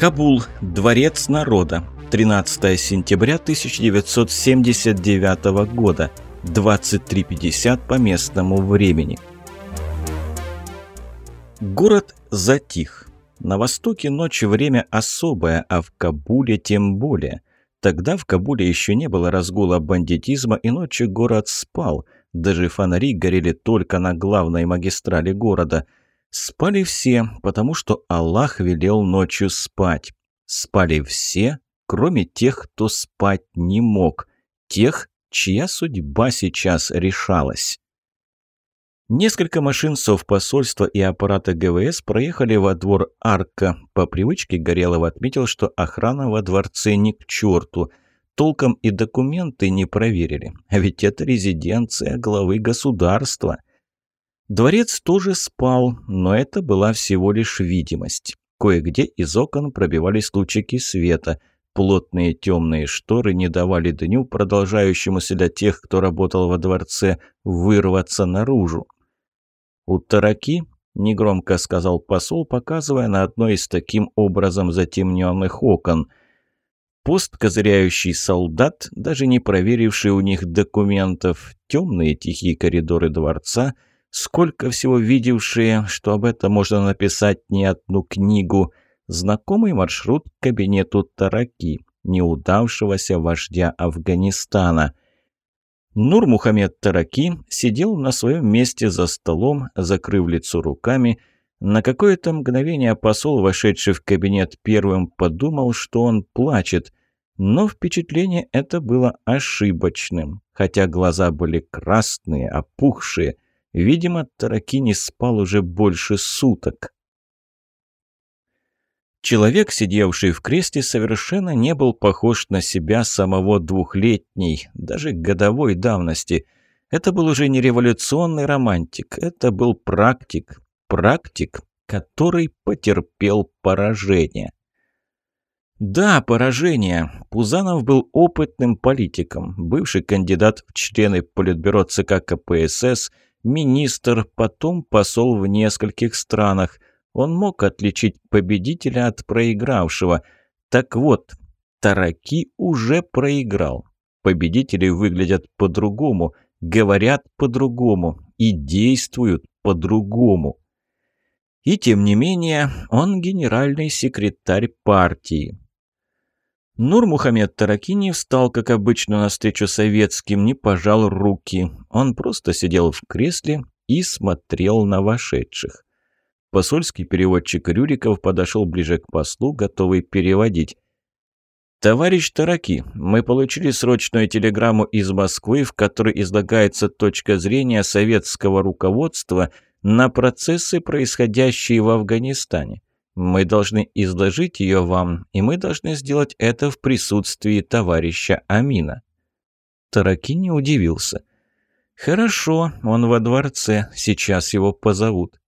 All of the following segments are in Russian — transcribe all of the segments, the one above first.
Кабул. Дворец народа. 13 сентября 1979 года. 23.50 по местному времени. Город затих. На востоке ночь время особое, а в Кабуле тем более. Тогда в Кабуле еще не было разгула бандитизма, и ночью город спал. Даже фонари горели только на главной магистрали города. Спали все, потому что Аллах велел ночью спать. Спали все, кроме тех, кто спать не мог. Тех, чья судьба сейчас решалась. Несколько машин совпосольства и аппарата ГВС проехали во двор Арка. По привычке Горелов отметил, что охрана во дворце ни к черту. Толком и документы не проверили. А ведь это резиденция главы государства. Дворец тоже спал, но это была всего лишь видимость. Кое-где из окон пробивались лучики света. Плотные темные шторы не давали дню, продолжающемуся для тех, кто работал во дворце, вырваться наружу. «У тараки?» – негромко сказал посол, показывая на одно из таким образом затемненных окон. Пост козыряющий солдат, даже не проверивший у них документов, темные тихие коридоры дворца, сколько всего видевшие, что об этом можно написать не одну книгу, знакомый маршрут к кабинету тараки, неудавшегося вождя Афганистана – Нур Мухаммед Тараки сидел на своем месте за столом, закрыв лицо руками. На какое-то мгновение посол, вошедший в кабинет первым, подумал, что он плачет. Но впечатление это было ошибочным, хотя глаза были красные, опухшие. Видимо, Тараки не спал уже больше суток. Человек, сидевший в кресле, совершенно не был похож на себя самого двухлетней, даже годовой давности. Это был уже не революционный романтик, это был практик. Практик, который потерпел поражение. Да, поражение. Пузанов был опытным политиком, бывший кандидат в члены Политбюро ЦК КПСС, министр, потом посол в нескольких странах – он мог отличить победителя от проигравшего. Так вот, Тараки уже проиграл. Победители выглядят по-другому, говорят по-другому и действуют по-другому. И тем не менее, он генеральный секретарь партии. Нур Мухаммед Тараки не встал, как обычно, навстречу советским, не пожал руки. Он просто сидел в кресле и смотрел на вошедших. Посольский переводчик Рюриков подошел ближе к послу, готовый переводить. «Товарищ Тараки, мы получили срочную телеграмму из Москвы, в которой излагается точка зрения советского руководства на процессы, происходящие в Афганистане. Мы должны изложить ее вам, и мы должны сделать это в присутствии товарища Амина». Тараки не удивился. «Хорошо, он во дворце, сейчас его позовут».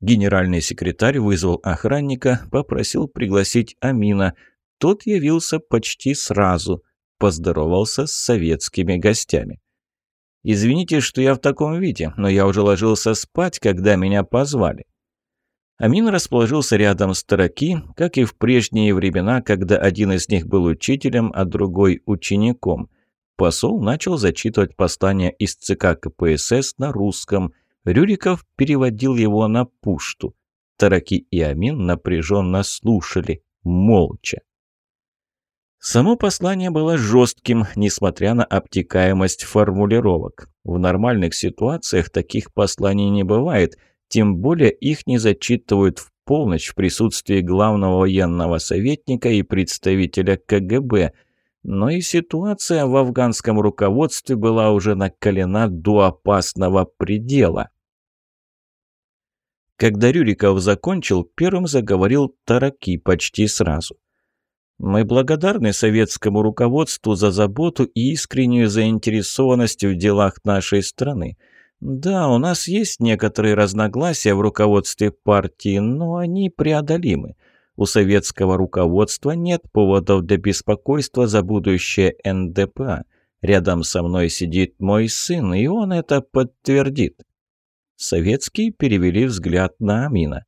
Генеральный секретарь вызвал охранника, попросил пригласить Амина. Тот явился почти сразу, поздоровался с советскими гостями. «Извините, что я в таком виде, но я уже ложился спать, когда меня позвали». Амин расположился рядом с Тараки, как и в прежние времена, когда один из них был учителем, а другой – учеником. Посол начал зачитывать послание из ЦК КПСС на русском – Рюриков переводил его на пушту. Тараки и Амин напряженно слушали, молча. Само послание было жестким, несмотря на обтекаемость формулировок. В нормальных ситуациях таких посланий не бывает, тем более их не зачитывают в полночь в присутствии главного военного советника и представителя КГБ. Но и ситуация в афганском руководстве была уже накалена до опасного предела. Когда Рюриков закончил, первым заговорил Тараки почти сразу. «Мы благодарны советскому руководству за заботу и искреннюю заинтересованность в делах нашей страны. Да, у нас есть некоторые разногласия в руководстве партии, но они преодолимы. У советского руководства нет поводов для беспокойства за будущее НДПА. Рядом со мной сидит мой сын, и он это подтвердит. Советские перевели взгляд на Амина.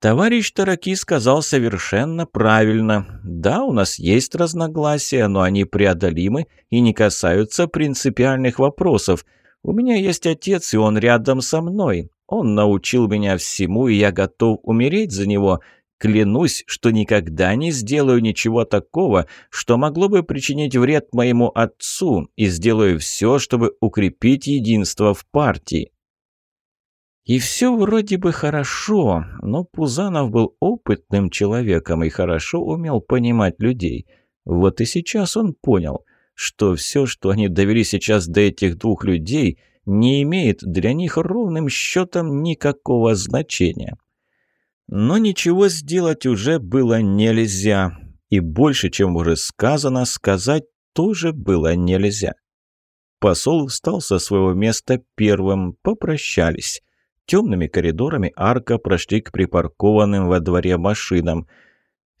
Товарищ Тараки сказал совершенно правильно. Да, у нас есть разногласия, но они преодолимы и не касаются принципиальных вопросов. У меня есть отец, и он рядом со мной. Он научил меня всему, и я готов умереть за него. Клянусь, что никогда не сделаю ничего такого, что могло бы причинить вред моему отцу, и сделаю все, чтобы укрепить единство в партии. И все вроде бы хорошо, но Пузанов был опытным человеком и хорошо умел понимать людей. Вот и сейчас он понял, что все, что они довели сейчас до этих двух людей, не имеет для них ровным счетом никакого значения. Но ничего сделать уже было нельзя, и больше, чем уже сказано, сказать тоже было нельзя. Посол встал со своего места первым, попрощались. Темными коридорами арка прошли к припаркованным во дворе машинам.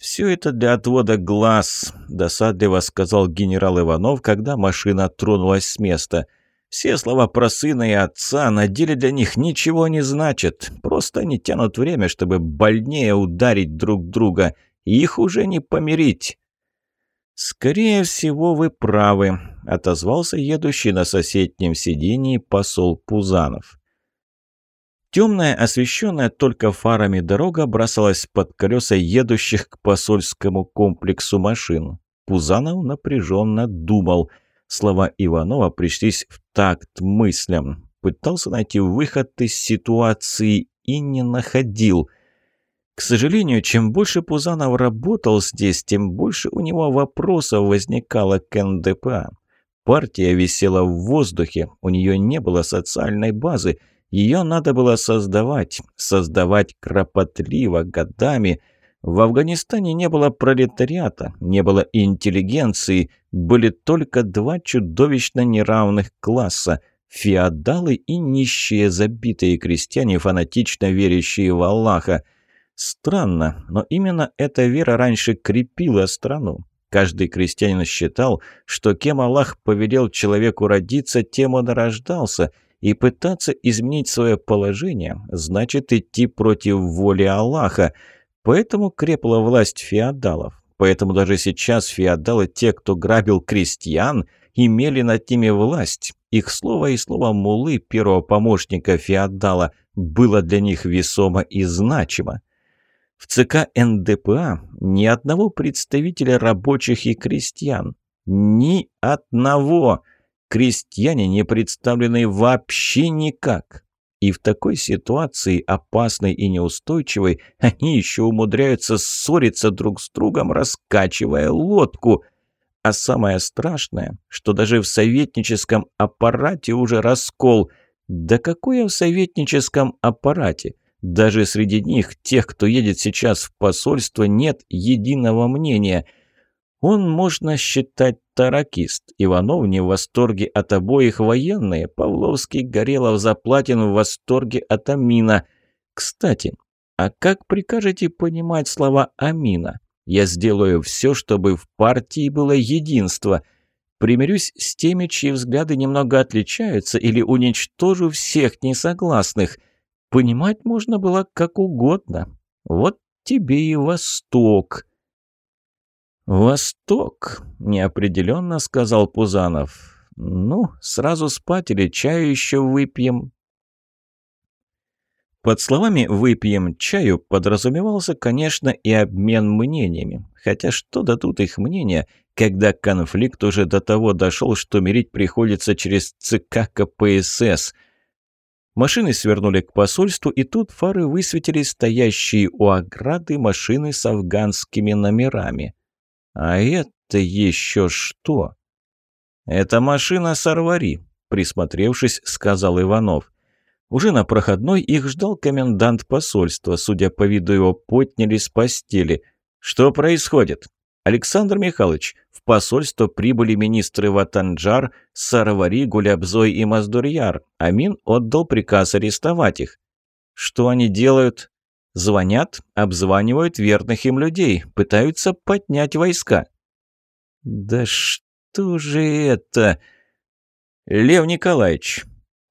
«Все это для отвода глаз», – досадливо сказал генерал Иванов, когда машина тронулась с места. «Все слова про сына и отца на деле для них ничего не значат. Просто они тянут время, чтобы больнее ударить друг друга. Их уже не помирить». «Скорее всего, вы правы», – отозвался едущий на соседнем сидении посол Пузанов. Темная, освещенная только фарами дорога бросалась под колеса едущих к посольскому комплексу машин. Пузанов напряженно думал. Слова Иванова пришлись в такт мыслям. Пытался найти выход из ситуации и не находил. К сожалению, чем больше Пузанов работал здесь, тем больше у него вопросов возникало к НДПА. Партия висела в воздухе, у нее не было социальной базы – ее надо было создавать, создавать кропотливо, годами. В Афганистане не было пролетариата, не было интеллигенции, были только два чудовищно неравных класса – феодалы и нищие забитые крестьяне, фанатично верящие в Аллаха. Странно, но именно эта вера раньше крепила страну. Каждый крестьянин считал, что кем Аллах повелел человеку родиться, тем он рождался – и пытаться изменить свое положение значит идти против воли Аллаха. Поэтому крепла власть феодалов. Поэтому даже сейчас феодалы, те, кто грабил крестьян, имели над ними власть. Их слово и слово мулы, первого помощника феодала, было для них весомо и значимо. В ЦК НДПА ни одного представителя рабочих и крестьян. Ни одного! Крестьяне не представлены вообще никак. И в такой ситуации, опасной и неустойчивой, они еще умудряются ссориться друг с другом, раскачивая лодку. А самое страшное, что даже в советническом аппарате уже раскол. Да какое в советническом аппарате? Даже среди них, тех, кто едет сейчас в посольство, нет единого мнения – он, можно считать, таракист. Иванов не в восторге от обоих военные. Павловский, Горелов, Заплатин в восторге от Амина. Кстати, а как прикажете понимать слова Амина? Я сделаю все, чтобы в партии было единство. Примирюсь с теми, чьи взгляды немного отличаются, или уничтожу всех несогласных. Понимать можно было как угодно. Вот тебе и Восток. «Восток», — неопределенно сказал Пузанов. «Ну, сразу спать или чаю еще выпьем?» Под словами «выпьем чаю» подразумевался, конечно, и обмен мнениями. Хотя что дадут их мнения, когда конфликт уже до того дошел, что мирить приходится через ЦК КПСС. Машины свернули к посольству, и тут фары высветили стоящие у ограды машины с афганскими номерами. «А это еще что?» «Это машина Сарвари», — присмотревшись, сказал Иванов. Уже на проходной их ждал комендант посольства. Судя по виду его, подняли с постели. «Что происходит?» «Александр Михайлович, в посольство прибыли министры Ватанджар, Сарвари, Гулябзой и Маздурьяр. Амин отдал приказ арестовать их». «Что они делают?» Звонят, обзванивают верных им людей, пытаются поднять войска. «Да что же это?» «Лев Николаевич»,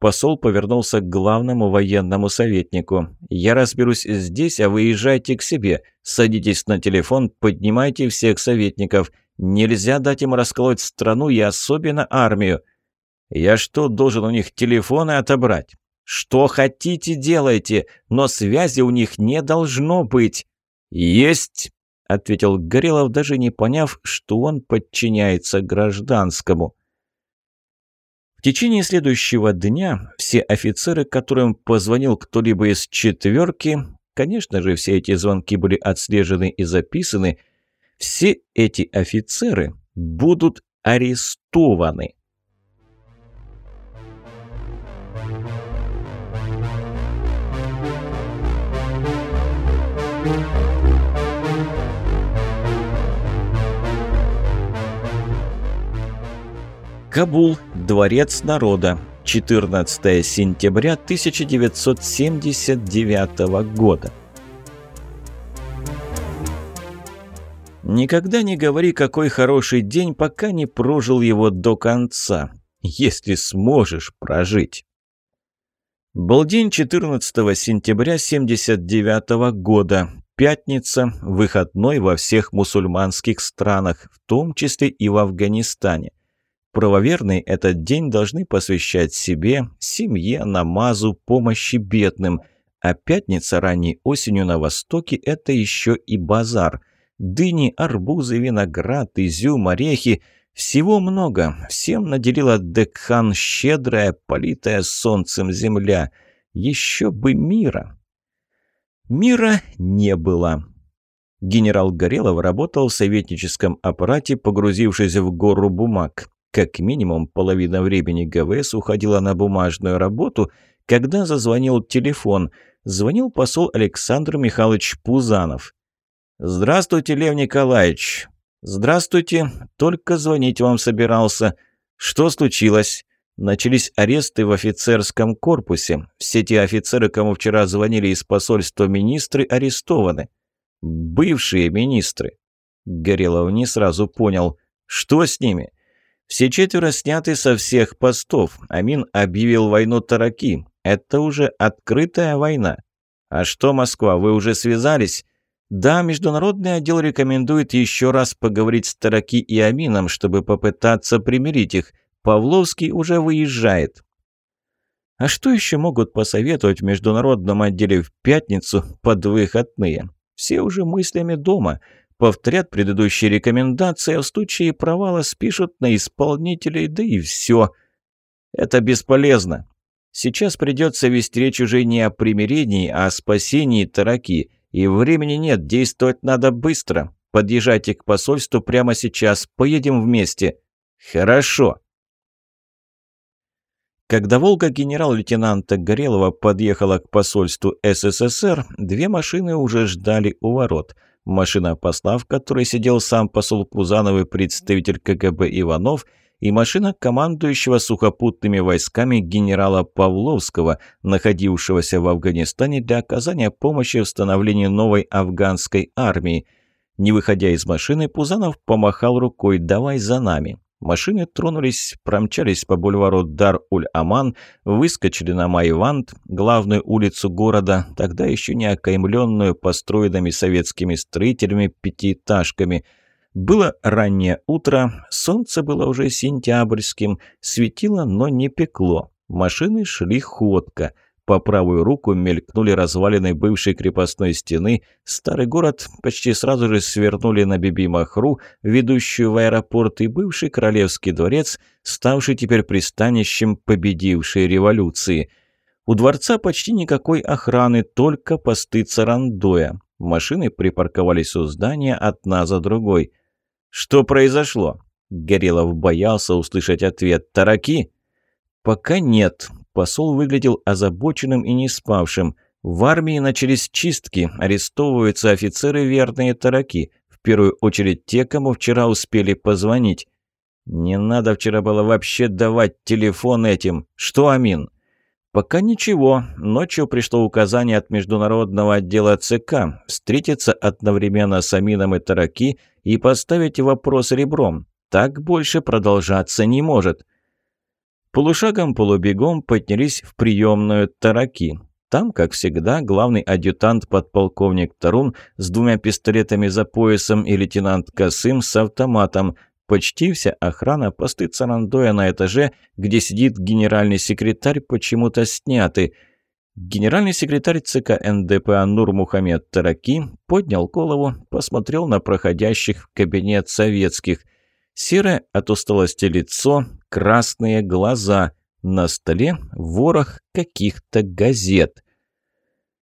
Посол повернулся к главному военному советнику. «Я разберусь здесь, а вы езжайте к себе. Садитесь на телефон, поднимайте всех советников. Нельзя дать им расколоть страну и особенно армию. Я что, должен у них телефоны отобрать? Что хотите, делайте, но связи у них не должно быть. Есть, ответил Горелов, даже не поняв, что он подчиняется гражданскому. В течение следующего дня все офицеры, которым позвонил кто-либо из четверки, конечно же, все эти звонки были отслежены и записаны, все эти офицеры будут арестованы. Кабул, Дворец народа, 14 сентября 1979 года. Никогда не говори, какой хороший день, пока не прожил его до конца, если сможешь прожить. Был день 14 сентября 1979 года, пятница, выходной во всех мусульманских странах, в том числе и в Афганистане. Правоверные этот день должны посвящать себе, семье, намазу, помощи бедным. А пятница ранней осенью на Востоке – это еще и базар. Дыни, арбузы, виноград, изюм, орехи – всего много. Всем наделила Декхан щедрая, политая солнцем земля. Еще бы мира. Мира не было. Генерал Горелов работал в советническом аппарате, погрузившись в гору бумаг. Как минимум половина времени ГВС уходила на бумажную работу, когда зазвонил телефон. Звонил посол Александр Михайлович Пузанов. «Здравствуйте, Лев Николаевич!» «Здравствуйте, только звонить вам собирался. Что случилось?» Начались аресты в офицерском корпусе. Все те офицеры, кому вчера звонили из посольства министры, арестованы. Бывшие министры. Горелов не сразу понял. Что с ними? Все четверо сняты со всех постов. Амин объявил войну Тараки. Это уже открытая война. А что, Москва, вы уже связались? Да, международный отдел рекомендует еще раз поговорить с Тараки и Амином, чтобы попытаться примирить их. Павловский уже выезжает. А что еще могут посоветовать в международном отделе в пятницу под выходные? Все уже мыслями дома – повторят предыдущие рекомендации, а в случае провала спишут на исполнителей, да и все. Это бесполезно. Сейчас придется вести речь уже не о примирении, а о спасении Тараки. И времени нет, действовать надо быстро. Подъезжайте к посольству прямо сейчас, поедем вместе. Хорошо. Когда «Волга» генерал-лейтенанта Горелова подъехала к посольству СССР, две машины уже ждали у ворот – машина посла, в которой сидел сам посол Пузанов и представитель КГБ Иванов, и машина командующего сухопутными войсками генерала Павловского, находившегося в Афганистане для оказания помощи в становлении новой афганской армии. Не выходя из машины, Пузанов помахал рукой «давай за нами». Машины тронулись, промчались по бульвару Дар-Уль-Аман, выскочили на Майвант, главную улицу города, тогда еще не окаймленную построенными советскими строителями пятиэтажками. Было раннее утро, солнце было уже сентябрьским, светило, но не пекло. Машины шли ходко – по правую руку мелькнули развалины бывшей крепостной стены. Старый город почти сразу же свернули на Биби-Махру, ведущую в аэропорт, и бывший королевский дворец, ставший теперь пристанищем победившей революции. У дворца почти никакой охраны, только посты Царандоя. Машины припарковались у здания одна за другой. «Что произошло?» Горелов боялся услышать ответ. «Тараки?» «Пока нет», Посол выглядел озабоченным и не спавшим. В армии начались чистки, арестовываются офицеры верные тараки, в первую очередь те, кому вчера успели позвонить. «Не надо вчера было вообще давать телефон этим. Что, Амин?» «Пока ничего. Ночью пришло указание от международного отдела ЦК встретиться одновременно с Амином и Тараки и поставить вопрос ребром. Так больше продолжаться не может». Полушагом-полубегом поднялись в приемную тараки. Там, как всегда, главный адъютант подполковник Тарун с двумя пистолетами за поясом и лейтенант Косым с автоматом. Почти вся охрана посты Царандоя на этаже, где сидит генеральный секретарь, почему-то сняты. Генеральный секретарь ЦК НДПА Нур Мухаммед Тараки поднял голову, посмотрел на проходящих в кабинет советских. Серое от усталости лицо, красные глаза. На столе ворох каких-то газет.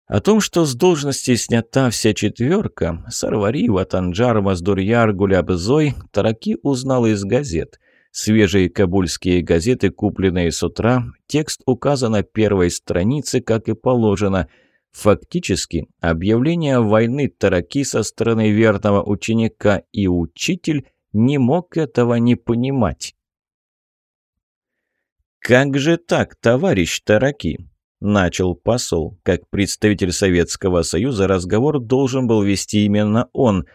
О том, что с должности снята вся четверка, Сарвари, Ватанджар, Маздурьяр, Гулябзой, Тараки узнал из газет. Свежие кабульские газеты, купленные с утра, текст указан на первой странице, как и положено. Фактически, объявление войны Тараки со стороны верного ученика и учитель не мог этого не понимать. «Как же так, товарищ Тараки?» начал посол. Как представитель Советского Союза разговор должен был вести именно он.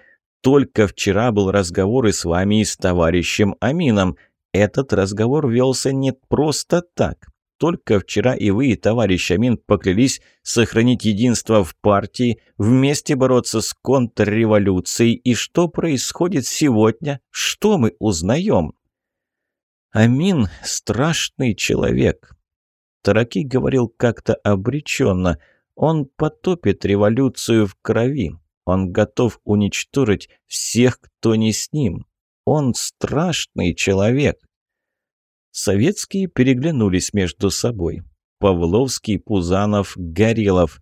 Только вчера был разговор и с вами, и с товарищем Амином. Этот разговор велся не просто так. Только вчера и вы, и товарищ Амин поклялись сохранить единство в партии, вместе бороться с контрреволюцией. И что происходит сегодня? Что мы узнаем? Амин – страшный человек. Тараки говорил как-то обреченно. Он потопит революцию в крови. Он готов уничтожить всех, кто не с ним. Он страшный человек. Советские переглянулись между собой. Павловский, Пузанов, Горелов.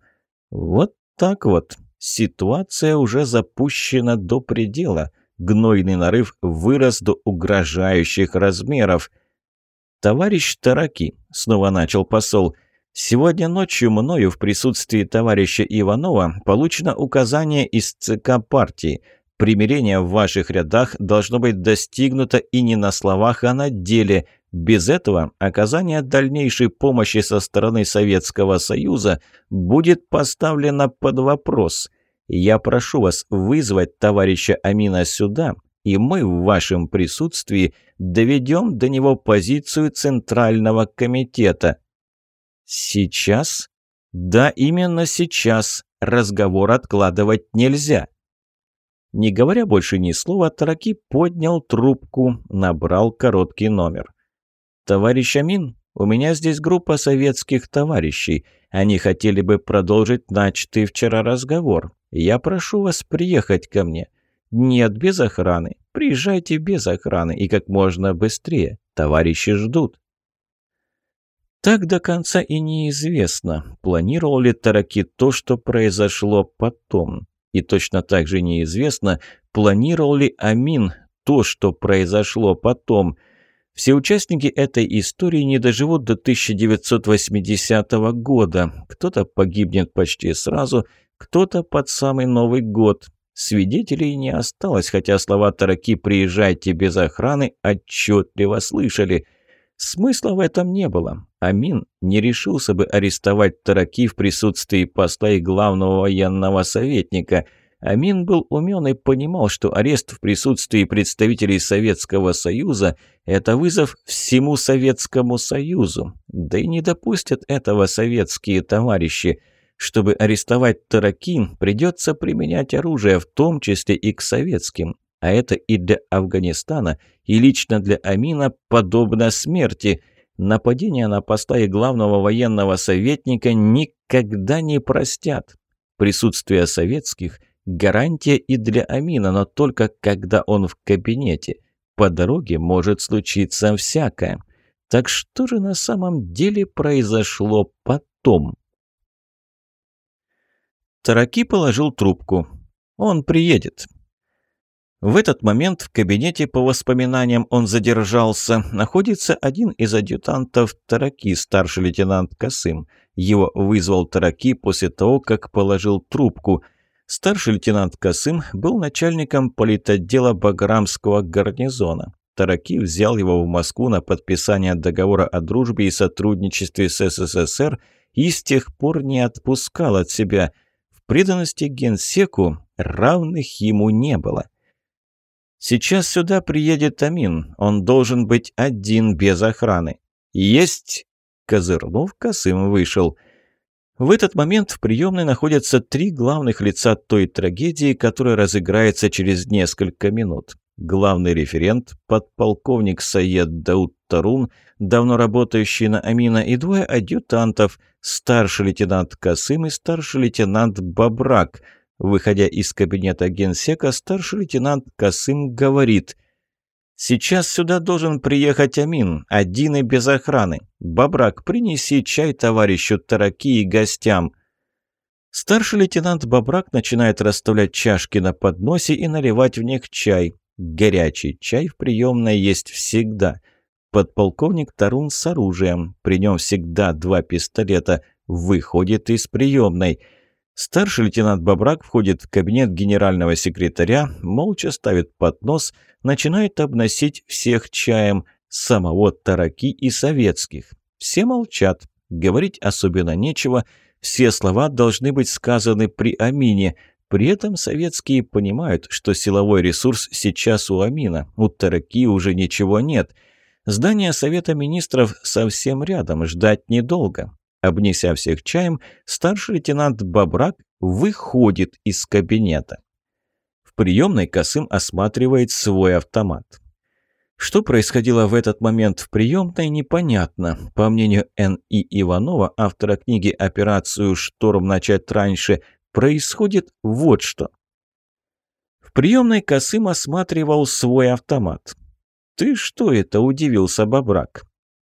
Вот так вот. Ситуация уже запущена до предела. Гнойный нарыв вырос до угрожающих размеров – «Товарищ Тараки», — снова начал посол, — «сегодня ночью мною в присутствии товарища Иванова получено указание из ЦК партии. Примирение в ваших рядах должно быть достигнуто и не на словах, а на деле. Без этого оказание дальнейшей помощи со стороны Советского Союза будет поставлено под вопрос. Я прошу вас вызвать товарища Амина сюда и мы в вашем присутствии доведем до него позицию Центрального комитета. Сейчас? Да, именно сейчас. Разговор откладывать нельзя. Не говоря больше ни слова, Тараки поднял трубку, набрал короткий номер. «Товарищ Амин, у меня здесь группа советских товарищей. Они хотели бы продолжить начатый вчера разговор. Я прошу вас приехать ко мне. «Нет, без охраны. Приезжайте без охраны и как можно быстрее. Товарищи ждут». Так до конца и неизвестно, планировал ли Тараки то, что произошло потом. И точно так же неизвестно, планировал ли Амин то, что произошло потом. Все участники этой истории не доживут до 1980 года. Кто-то погибнет почти сразу, кто-то под самый Новый год. Свидетелей не осталось, хотя слова Тараки «приезжайте без охраны» отчетливо слышали. Смысла в этом не было. Амин не решился бы арестовать Тараки в присутствии посла и главного военного советника. Амин был умен и понимал, что арест в присутствии представителей Советского Союза – это вызов всему Советскому Союзу. Да и не допустят этого советские товарищи – чтобы арестовать Таракин, придется применять оружие, в том числе и к советским. А это и для Афганистана, и лично для Амина подобно смерти. Нападение на поста и главного военного советника никогда не простят. Присутствие советских – гарантия и для Амина, но только когда он в кабинете. По дороге может случиться всякое. Так что же на самом деле произошло потом? Тараки положил трубку. «Он приедет». В этот момент в кабинете, по воспоминаниям он задержался, находится один из адъютантов Тараки, старший лейтенант Касым. Его вызвал Тараки после того, как положил трубку. Старший лейтенант Касым был начальником политотдела Баграмского гарнизона. Тараки взял его в Москву на подписание договора о дружбе и сотрудничестве с СССР и с тех пор не отпускал от себя – преданности генсеку равных ему не было. «Сейчас сюда приедет Амин. Он должен быть один без охраны. «Есть!» Козырнув, Косым вышел. В этот момент в приемной находятся три главных лица той трагедии, которая разыграется через несколько минут. Главный референт, подполковник Саед Дауд Тарун, давно работающий на Амина, и двое адъютантов, старший лейтенант Касым и старший лейтенант Бабрак. Выходя из кабинета генсека, старший лейтенант Касым говорит «Сейчас сюда должен приехать Амин, один и без охраны. Бабрак, принеси чай товарищу Тараки и гостям». Старший лейтенант Бабрак начинает расставлять чашки на подносе и наливать в них чай. Горячий чай в приемной есть всегда. Подполковник Тарун с оружием. При нем всегда два пистолета. Выходит из приемной. Старший лейтенант Бабрак входит в кабинет генерального секретаря, молча ставит поднос, начинает обносить всех чаем, самого Тараки и советских. Все молчат, говорить особенно нечего, все слова должны быть сказаны при Амине. При этом советские понимают, что силовой ресурс сейчас у Амина, у Тараки уже ничего нет. Здание Совета Министров совсем рядом, ждать недолго. Обнеся всех чаем, старший лейтенант Бабрак выходит из кабинета. В приемной Косым осматривает свой автомат. Что происходило в этот момент в приемной, непонятно. По мнению Н.И. Иванова, автора книги «Операцию «Шторм» начать раньше», происходит вот что. В приемной Косым осматривал свой автомат. «Ты что это?» – удивился Бабрак.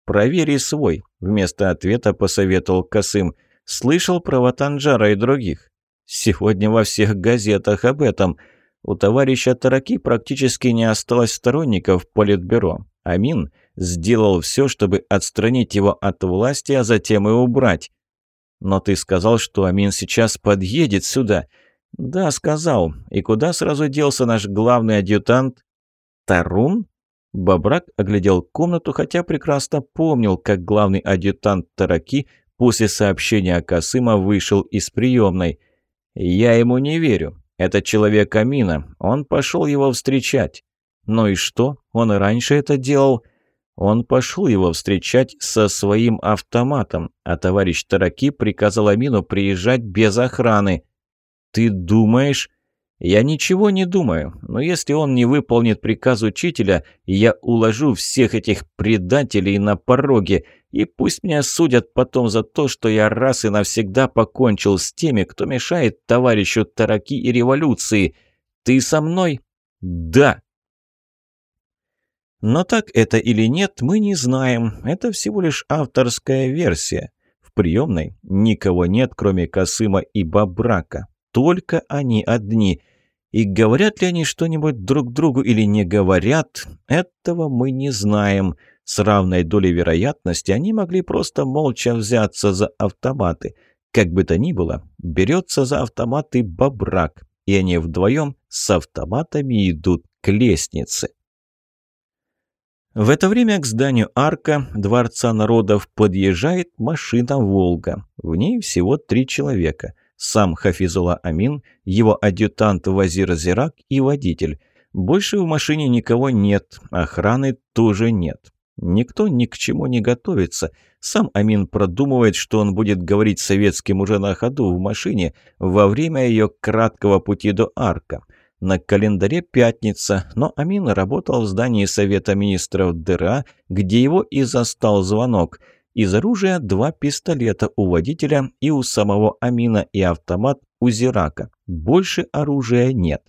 «Провери свой», — вместо ответа посоветовал Косым. «Слышал про Ватанжара и других. Сегодня во всех газетах об этом. У товарища Тараки практически не осталось сторонников в Политбюро. Амин сделал все, чтобы отстранить его от власти, а затем и убрать. Но ты сказал, что Амин сейчас подъедет сюда. Да, сказал. И куда сразу делся наш главный адъютант? Тарун? Бабрак оглядел комнату, хотя прекрасно помнил, как главный адъютант Тараки после сообщения Касыма вышел из приемной. «Я ему не верю. Это человек Амина. Он пошел его встречать». «Ну и что? Он и раньше это делал». Он пошел его встречать со своим автоматом, а товарищ Тараки приказал Амину приезжать без охраны. «Ты думаешь...» Я ничего не думаю, но если он не выполнит приказ учителя, я уложу всех этих предателей на пороге, и пусть меня судят потом за то, что я раз и навсегда покончил с теми, кто мешает товарищу Тараки и революции. Ты со мной? Да. Но так это или нет, мы не знаем. Это всего лишь авторская версия. В приемной никого нет, кроме Касыма и Бабрака. Только они одни – и говорят ли они что-нибудь друг другу или не говорят, этого мы не знаем. С равной долей вероятности они могли просто молча взяться за автоматы. Как бы то ни было, берется за автоматы Бабрак, и они вдвоем с автоматами идут к лестнице. В это время к зданию арка Дворца народов подъезжает машина «Волга». В ней всего три человека сам Хафизула Амин, его адъютант Вазир Зирак и водитель. Больше в машине никого нет, охраны тоже нет. Никто ни к чему не готовится. Сам Амин продумывает, что он будет говорить советским уже на ходу в машине во время ее краткого пути до арка. На календаре пятница, но Амин работал в здании Совета министров ДРА, где его и застал звонок – из оружия два пистолета у водителя и у самого Амина и автомат у Зирака. Больше оружия нет.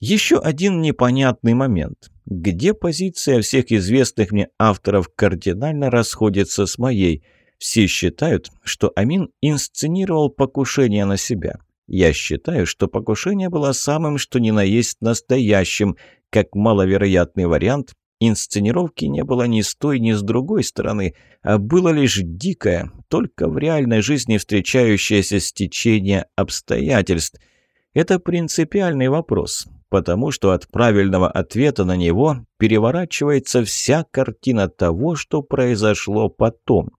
Еще один непонятный момент. Где позиция всех известных мне авторов кардинально расходится с моей? Все считают, что Амин инсценировал покушение на себя. Я считаю, что покушение было самым что ни на есть настоящим, как маловероятный вариант Инсценировки не было ни с той, ни с другой стороны, а было лишь дикое, только в реальной жизни встречающееся стечение обстоятельств. Это принципиальный вопрос, потому что от правильного ответа на него переворачивается вся картина того, что произошло потом.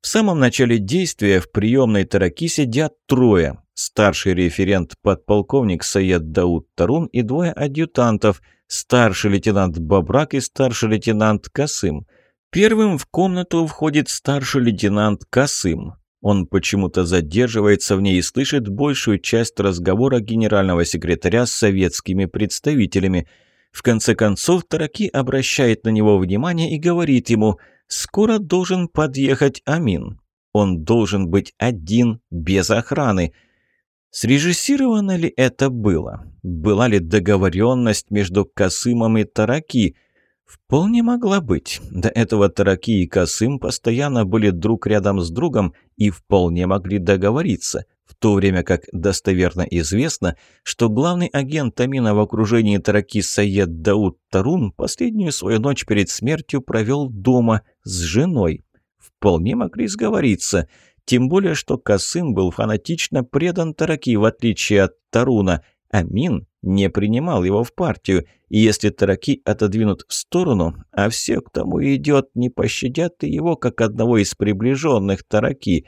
В самом начале действия в приемной Тараки сидят трое. Старший референт подполковник Саед Дауд Тарун и двое адъютантов – старший лейтенант Бабрак и старший лейтенант Касым. Первым в комнату входит старший лейтенант Касым. Он почему-то задерживается в ней и слышит большую часть разговора генерального секретаря с советскими представителями. В конце концов, Тараки обращает на него внимание и говорит ему «Скоро должен подъехать Амин. Он должен быть один, без охраны». Срежиссировано ли это было? Была ли договоренность между Касымом и Тараки? Вполне могла быть. До этого Тараки и Касым постоянно были друг рядом с другом и вполне могли договориться, в то время как достоверно известно, что главный агент Тамина в окружении Тараки Саед Дауд Тарун последнюю свою ночь перед смертью провел дома с женой. Вполне могли сговориться. Тем более, что Касым был фанатично предан Тараки, в отличие от Таруна. Амин не принимал его в партию, и если тараки отодвинут в сторону, а все, к тому идет, не пощадят и его, как одного из приближенных тараки.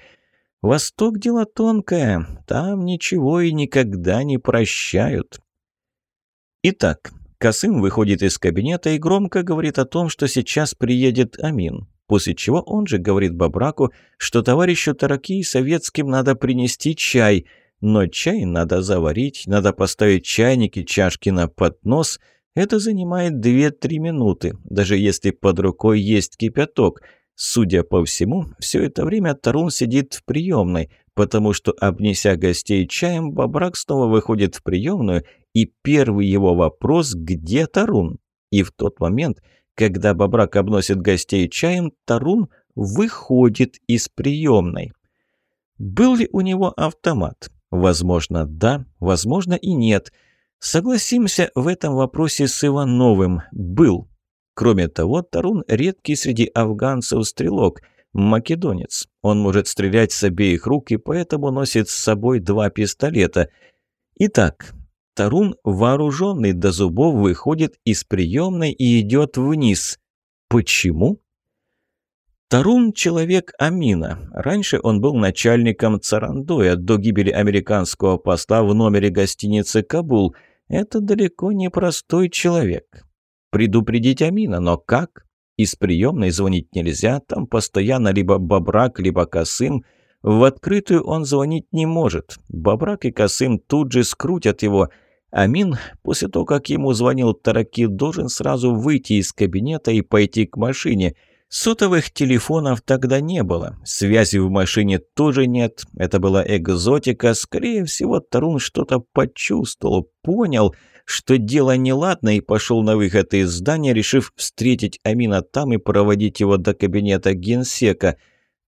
Восток – дело тонкое, там ничего и никогда не прощают. Итак, Касым выходит из кабинета и громко говорит о том, что сейчас приедет Амин. После чего он же говорит Бабраку, что товарищу Тараки советским надо принести чай – но чай надо заварить, надо поставить чайник и чашки на поднос. Это занимает 2-3 минуты, даже если под рукой есть кипяток. Судя по всему, все это время Тарун сидит в приемной, потому что, обнеся гостей чаем, Бабрак снова выходит в приемную, и первый его вопрос «Где Тарун?». И в тот момент, когда Бабрак обносит гостей чаем, Тарун выходит из приемной. Был ли у него автомат? Возможно, да, возможно и нет. Согласимся в этом вопросе с Ивановым. Был. Кроме того, Тарун редкий среди афганцев стрелок, македонец. Он может стрелять с обеих рук и поэтому носит с собой два пистолета. Итак, Тарун, вооруженный до зубов, выходит из приемной и идет вниз. Почему? Тарун – человек Амина. Раньше он был начальником Царандоя до гибели американского посла в номере гостиницы «Кабул». Это далеко не простой человек. Предупредить Амина, но как? Из приемной звонить нельзя, там постоянно либо Бабрак, либо Касым. В открытую он звонить не может. Бабрак и Касым тут же скрутят его. Амин, после того, как ему звонил Тараки, должен сразу выйти из кабинета и пойти к машине – Сотовых телефонов тогда не было, связи в машине тоже нет, это была экзотика, скорее всего Тарун что-то почувствовал, понял, что дело неладно и пошел на выход из здания, решив встретить Амина там и проводить его до кабинета генсека.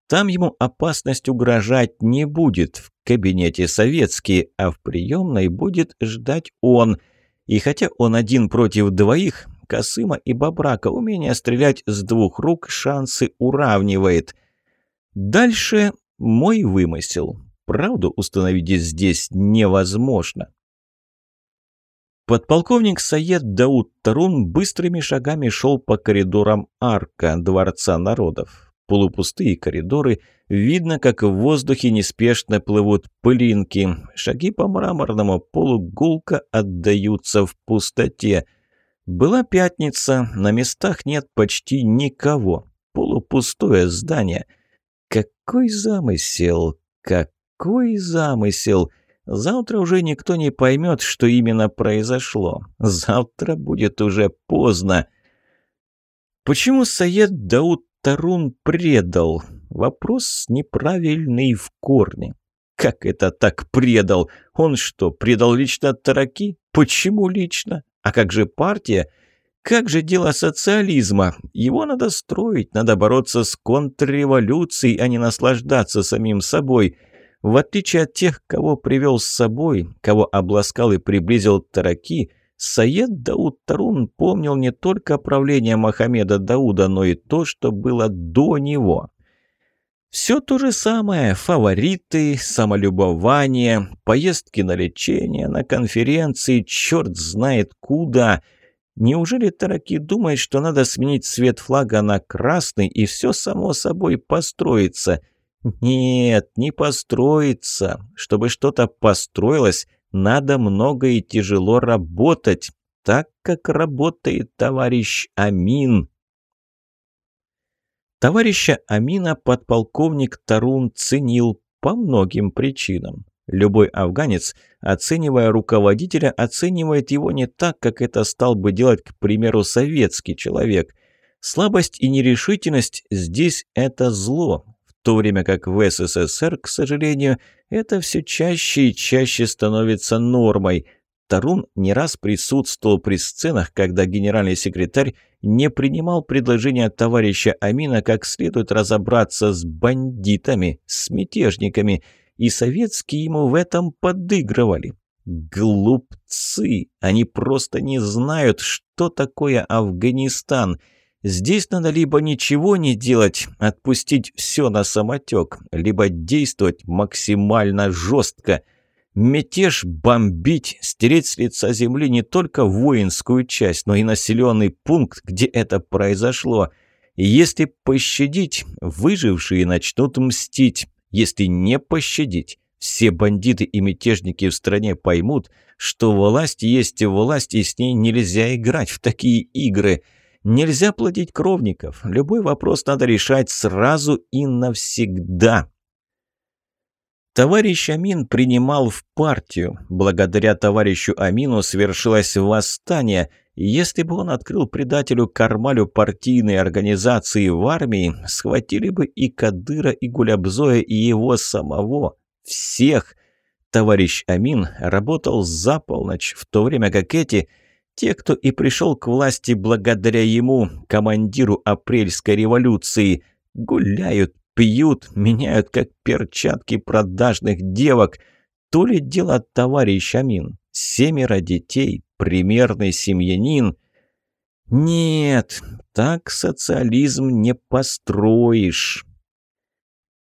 Там ему опасность угрожать не будет, в кабинете советские, а в приемной будет ждать он. И хотя он один против двоих, Косыма и Бабрака. Умение стрелять с двух рук шансы уравнивает. Дальше мой вымысел. Правду установить здесь невозможно. Подполковник Саед Дауд Тарун быстрыми шагами шел по коридорам арка Дворца народов. Полупустые коридоры, видно, как в воздухе неспешно плывут пылинки. Шаги по мраморному полу гулко отдаются в пустоте – была пятница, на местах нет почти никого. Полупустое здание. Какой замысел? Какой замысел? Завтра уже никто не поймет, что именно произошло. Завтра будет уже поздно. Почему Саед Дауд Тарун предал? Вопрос неправильный в корне. Как это так предал? Он что, предал лично Тараки? Почему лично? А как же партия? Как же дело социализма? Его надо строить, надо бороться с контрреволюцией, а не наслаждаться самим собой. В отличие от тех, кого привел с собой, кого обласкал и приблизил Тараки, Саед Дауд Тарун помнил не только правление Мохаммеда Дауда, но и то, что было до него. Все то же самое – фавориты, самолюбование, поездки на лечение, на конференции, черт знает куда. Неужели Тараки думает, что надо сменить цвет флага на красный и все само собой построится? Нет, не построится. Чтобы что-то построилось, надо много и тяжело работать, так как работает товарищ Амин. Товарища Амина подполковник Тарун ценил по многим причинам. Любой афганец, оценивая руководителя, оценивает его не так, как это стал бы делать, к примеру, советский человек. Слабость и нерешительность здесь – это зло, то время как в СССР, к сожалению, это все чаще и чаще становится нормой. Тарун не раз присутствовал при сценах, когда генеральный секретарь не принимал предложения товарища Амина как следует разобраться с бандитами, с мятежниками – и советские ему в этом подыгрывали. Глупцы! Они просто не знают, что такое Афганистан. Здесь надо либо ничего не делать, отпустить все на самотек, либо действовать максимально жестко. Мятеж бомбить, стереть с лица земли не только воинскую часть, но и населенный пункт, где это произошло. Если пощадить, выжившие начнут мстить, если не пощадить. Все бандиты и мятежники в стране поймут, что власть есть власть, и с ней нельзя играть в такие игры. Нельзя платить кровников. Любой вопрос надо решать сразу и навсегда. Товарищ Амин принимал в партию. Благодаря товарищу Амину свершилось восстание – если бы он открыл предателю Кармалю партийные организации в армии, схватили бы и Кадыра, и Гулябзоя, и его самого. Всех. Товарищ Амин работал за полночь, в то время как эти, те, кто и пришел к власти благодаря ему, командиру апрельской революции, гуляют, пьют, меняют как перчатки продажных девок. То ли дело товарищ Амин. Семеро детей, примерный семьянин. Нет, так социализм не построишь.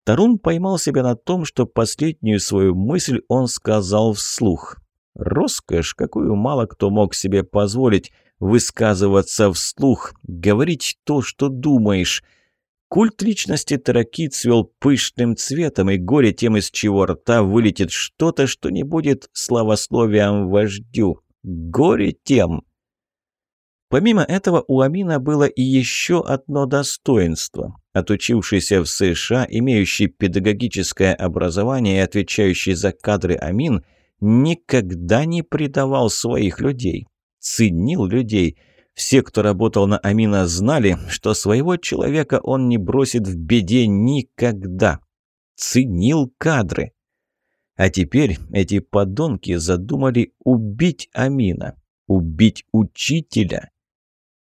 Тарун поймал себя на том, что последнюю свою мысль он сказал вслух. Роскошь, какую мало кто мог себе позволить, высказываться вслух, говорить то, что думаешь. Культ личности Тараки цвел пышным цветом, и горе тем, из чего рта вылетит что-то, что не будет славословием вождю. Горе тем! Помимо этого у Амина было и еще одно достоинство. Отучившийся в США, имеющий педагогическое образование и отвечающий за кадры Амин, никогда не предавал своих людей. Ценил людей. Все, кто работал на Амина, знали, что своего человека он не бросит в беде никогда. Ценил кадры. А теперь эти подонки задумали убить Амина, убить учителя.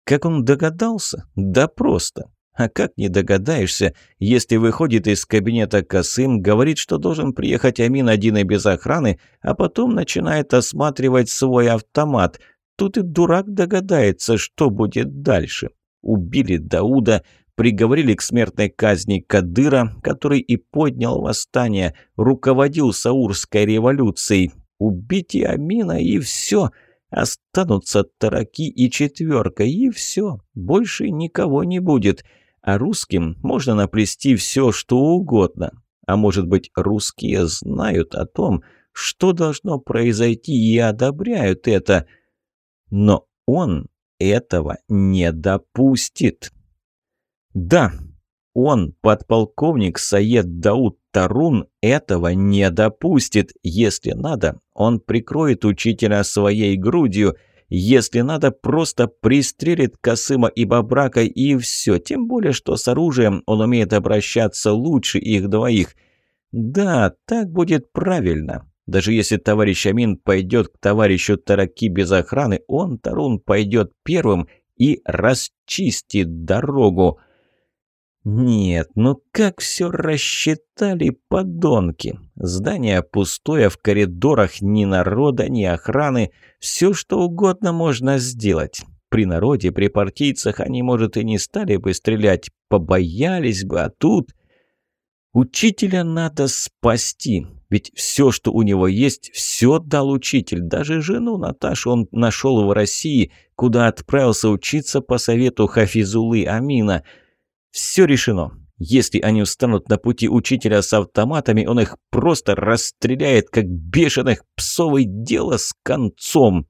Как он догадался? Да просто. А как не догадаешься, если выходит из кабинета Косым, говорит, что должен приехать Амин один и без охраны, а потом начинает осматривать свой автомат. Тут и дурак догадается, что будет дальше. Убили Дауда, приговорили к смертной казни Кадыра, который и поднял восстание, руководил Саурской революцией. Убить Амина и все. Останутся тараки и четверка, и все. Больше никого не будет. А русским можно наплести все, что угодно. А может быть, русские знают о том, что должно произойти и одобряют это. Но он этого не допустит. Да, он, подполковник Саед Дауд Тарун, этого не допустит. Если надо, он прикроет учителя своей грудью. Если надо, просто пристрелит Касыма и Бабрака и все. Тем более, что с оружием он умеет обращаться лучше их двоих. Да, так будет правильно. Даже если товарищ Амин пойдет к товарищу Тараки без охраны, он, Тарун, пойдет первым и расчистит дорогу. Нет, ну как все рассчитали подонки? Здание пустое, в коридорах ни народа, ни охраны. Все, что угодно можно сделать. При народе, при партийцах они, может, и не стали бы стрелять, побоялись бы, а тут... Учителя надо спасти, ведь все, что у него есть, все дал учитель. Даже жену Наташу он нашел в России, куда отправился учиться по совету Хафизулы Амина – все решено. Если они встанут на пути учителя с автоматами, он их просто расстреляет, как бешеных псов, и дело с концом.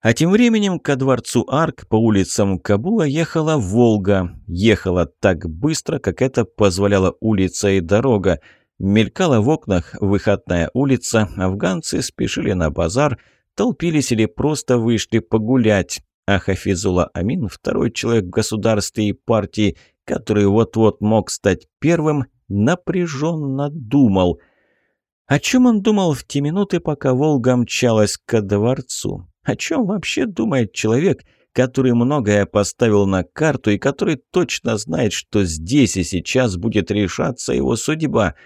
А тем временем ко дворцу Арк по улицам Кабула ехала «Волга». Ехала так быстро, как это позволяла улица и дорога. Мелькала в окнах выходная улица, афганцы спешили на базар, толпились или просто вышли погулять. А Хафизула Амин, второй человек в государстве и партии, который вот-вот мог стать первым, напряженно думал. О чем он думал в те минуты, пока Волга мчалась ко дворцу? О чем вообще думает человек, который многое поставил на карту и который точно знает, что здесь и сейчас будет решаться его судьба –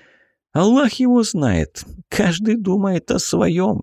Аллах его знает. Каждый думает о своем.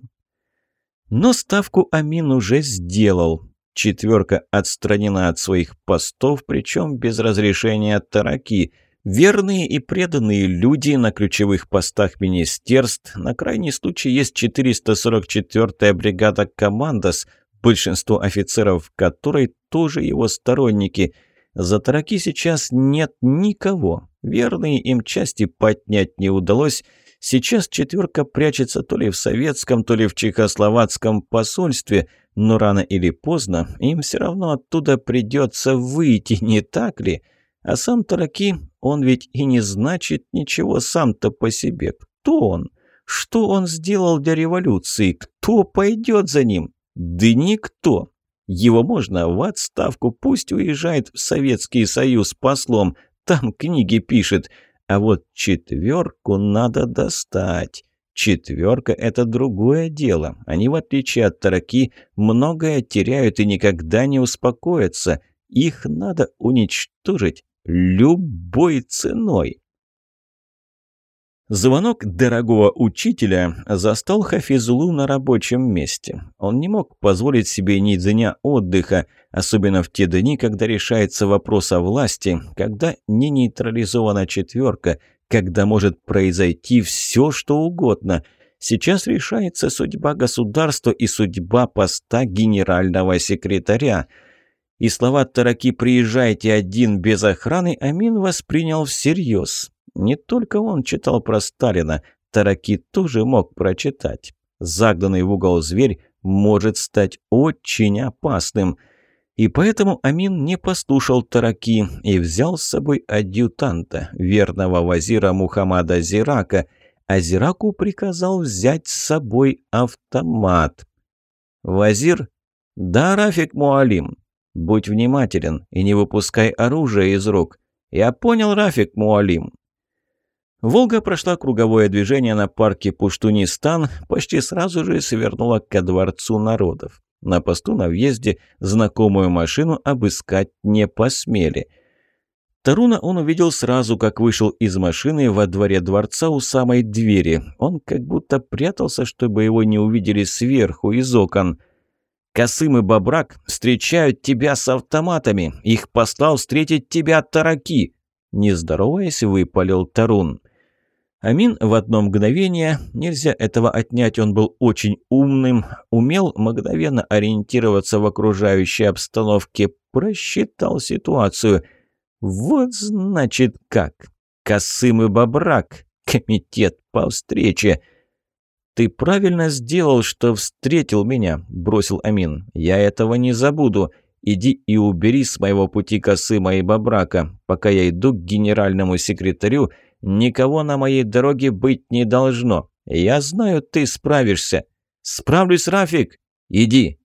Но ставку Амин уже сделал. Четверка отстранена от своих постов, причем без разрешения Тараки. Верные и преданные люди на ключевых постах министерств. На крайний случай есть 444-я бригада «Командос», большинство офицеров которой тоже его сторонники. За Тараки сейчас нет никого. Верные им части поднять не удалось. Сейчас четверка прячется то ли в советском, то ли в чехословацком посольстве, но рано или поздно им все равно оттуда придется выйти, не так ли? А сам Тараки, он ведь и не значит ничего сам-то по себе. Кто он? Что он сделал для революции? Кто пойдет за ним? Да никто. Его можно в отставку, пусть уезжает в Советский Союз послом, там книги пишет. А вот четверку надо достать. Четверка – это другое дело. Они, в отличие от тараки, многое теряют и никогда не успокоятся. Их надо уничтожить любой ценой. Звонок дорогого учителя застал Хафизулу на рабочем месте. Он не мог позволить себе ни дня отдыха, особенно в те дни, когда решается вопрос о власти, когда не нейтрализована четверка, когда может произойти все, что угодно. Сейчас решается судьба государства и судьба поста генерального секретаря. И слова Тараки «приезжайте один без охраны» Амин воспринял всерьез. Не только он читал про Сталина, Тараки тоже мог прочитать. Загнанный в угол зверь может стать очень опасным. И поэтому Амин не послушал Тараки и взял с собой адъютанта, верного вазира Мухаммада Зирака, а Зираку приказал взять с собой автомат. «Вазир?» «Да, Рафик Муалим. Будь внимателен и не выпускай оружие из рук. Я понял, Рафик Муалим. «Волга» прошла круговое движение на парке Пуштунистан, почти сразу же свернула ко Дворцу народов. На посту на въезде знакомую машину обыскать не посмели. Таруна он увидел сразу, как вышел из машины во дворе дворца у самой двери. Он как будто прятался, чтобы его не увидели сверху, из окон. «Косым и Бобрак встречают тебя с автоматами. Их послал встретить тебя Тараки!» Не здороваясь, выпалил Тарун. Амин в одно мгновение, нельзя этого отнять, он был очень умным, умел мгновенно ориентироваться в окружающей обстановке, просчитал ситуацию. Вот значит как. Косым и Бобрак, комитет по встрече. «Ты правильно сделал, что встретил меня», – бросил Амин. «Я этого не забуду. Иди и убери с моего пути Косыма и Бобрака. Пока я иду к генеральному секретарю – Никого на моей дороге быть не должно. Я знаю, ты справишься. Справлюсь, Рафик. Иди.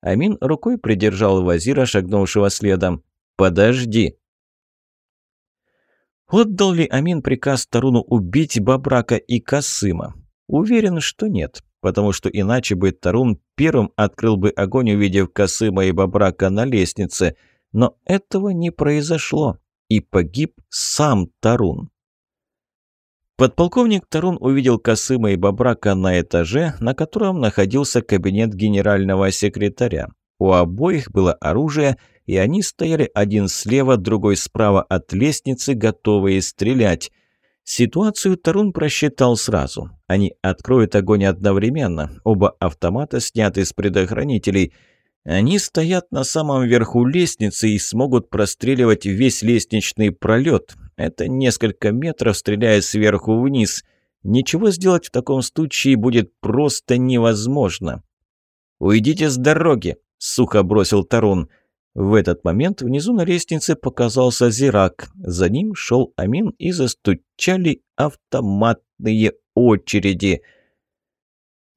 Амин рукой придержал Вазира, шагнувшего следом. Подожди. Отдал ли Амин приказ Таруну убить Бабрака и Касыма? Уверен, что нет, потому что иначе бы Тарун первым открыл бы огонь, увидев Касыма и Бабрака на лестнице. Но этого не произошло, и погиб сам Тарун. Подполковник Тарун увидел Косыма и Бабрака на этаже, на котором находился кабинет генерального секретаря. У обоих было оружие, и они стояли один слева, другой справа от лестницы, готовые стрелять. Ситуацию Тарун просчитал сразу. Они откроют огонь одновременно. Оба автомата сняты с предохранителей. Они стоят на самом верху лестницы и смогут простреливать весь лестничный пролет. Это несколько метров, стреляя сверху вниз. Ничего сделать в таком случае будет просто невозможно. «Уйдите с дороги!» – сухо бросил Тарун. В этот момент внизу на лестнице показался Зирак. За ним шел Амин и застучали автоматные очереди –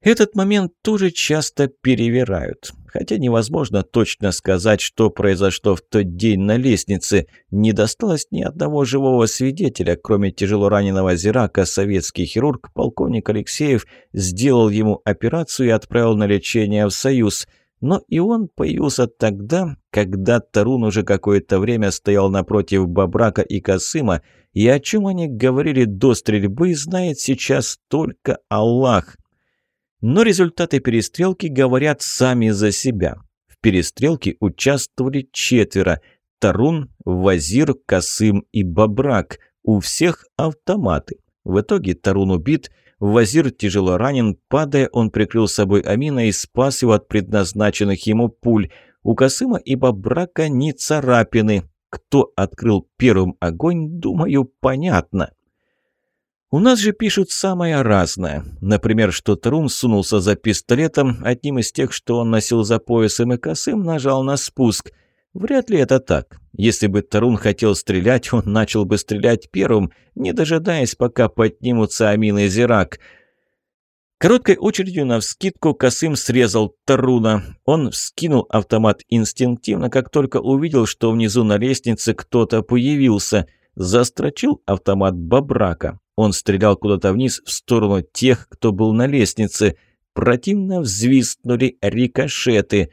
этот момент тоже часто перевирают. Хотя невозможно точно сказать, что произошло в тот день на лестнице. Не досталось ни одного живого свидетеля, кроме тяжело раненого Зирака. Советский хирург, полковник Алексеев, сделал ему операцию и отправил на лечение в Союз. Но и он появился тогда, когда Тарун уже какое-то время стоял напротив Бабрака и Касыма, и о чем они говорили до стрельбы, знает сейчас только Аллах. Но результаты перестрелки говорят сами за себя. В перестрелке участвовали четверо – Тарун, Вазир, Касым и Бабрак. У всех автоматы. В итоге Тарун убит, Вазир тяжело ранен, падая, он прикрыл собой Амина и спас его от предназначенных ему пуль. У Касыма и Бабрака не царапины. Кто открыл первым огонь, думаю, понятно. У нас же пишут самое разное. Например, что Трум сунулся за пистолетом, одним из тех, что он носил за поясом и косым, нажал на спуск. Вряд ли это так. Если бы Тарун хотел стрелять, он начал бы стрелять первым, не дожидаясь, пока поднимутся Амин и Зирак. Короткой очередью навскидку Косым срезал Таруна. Он вскинул автомат инстинктивно, как только увидел, что внизу на лестнице кто-то появился. Застрочил автомат Бабрака. Он стрелял куда-то вниз в сторону тех, кто был на лестнице. Противно взвистнули рикошеты.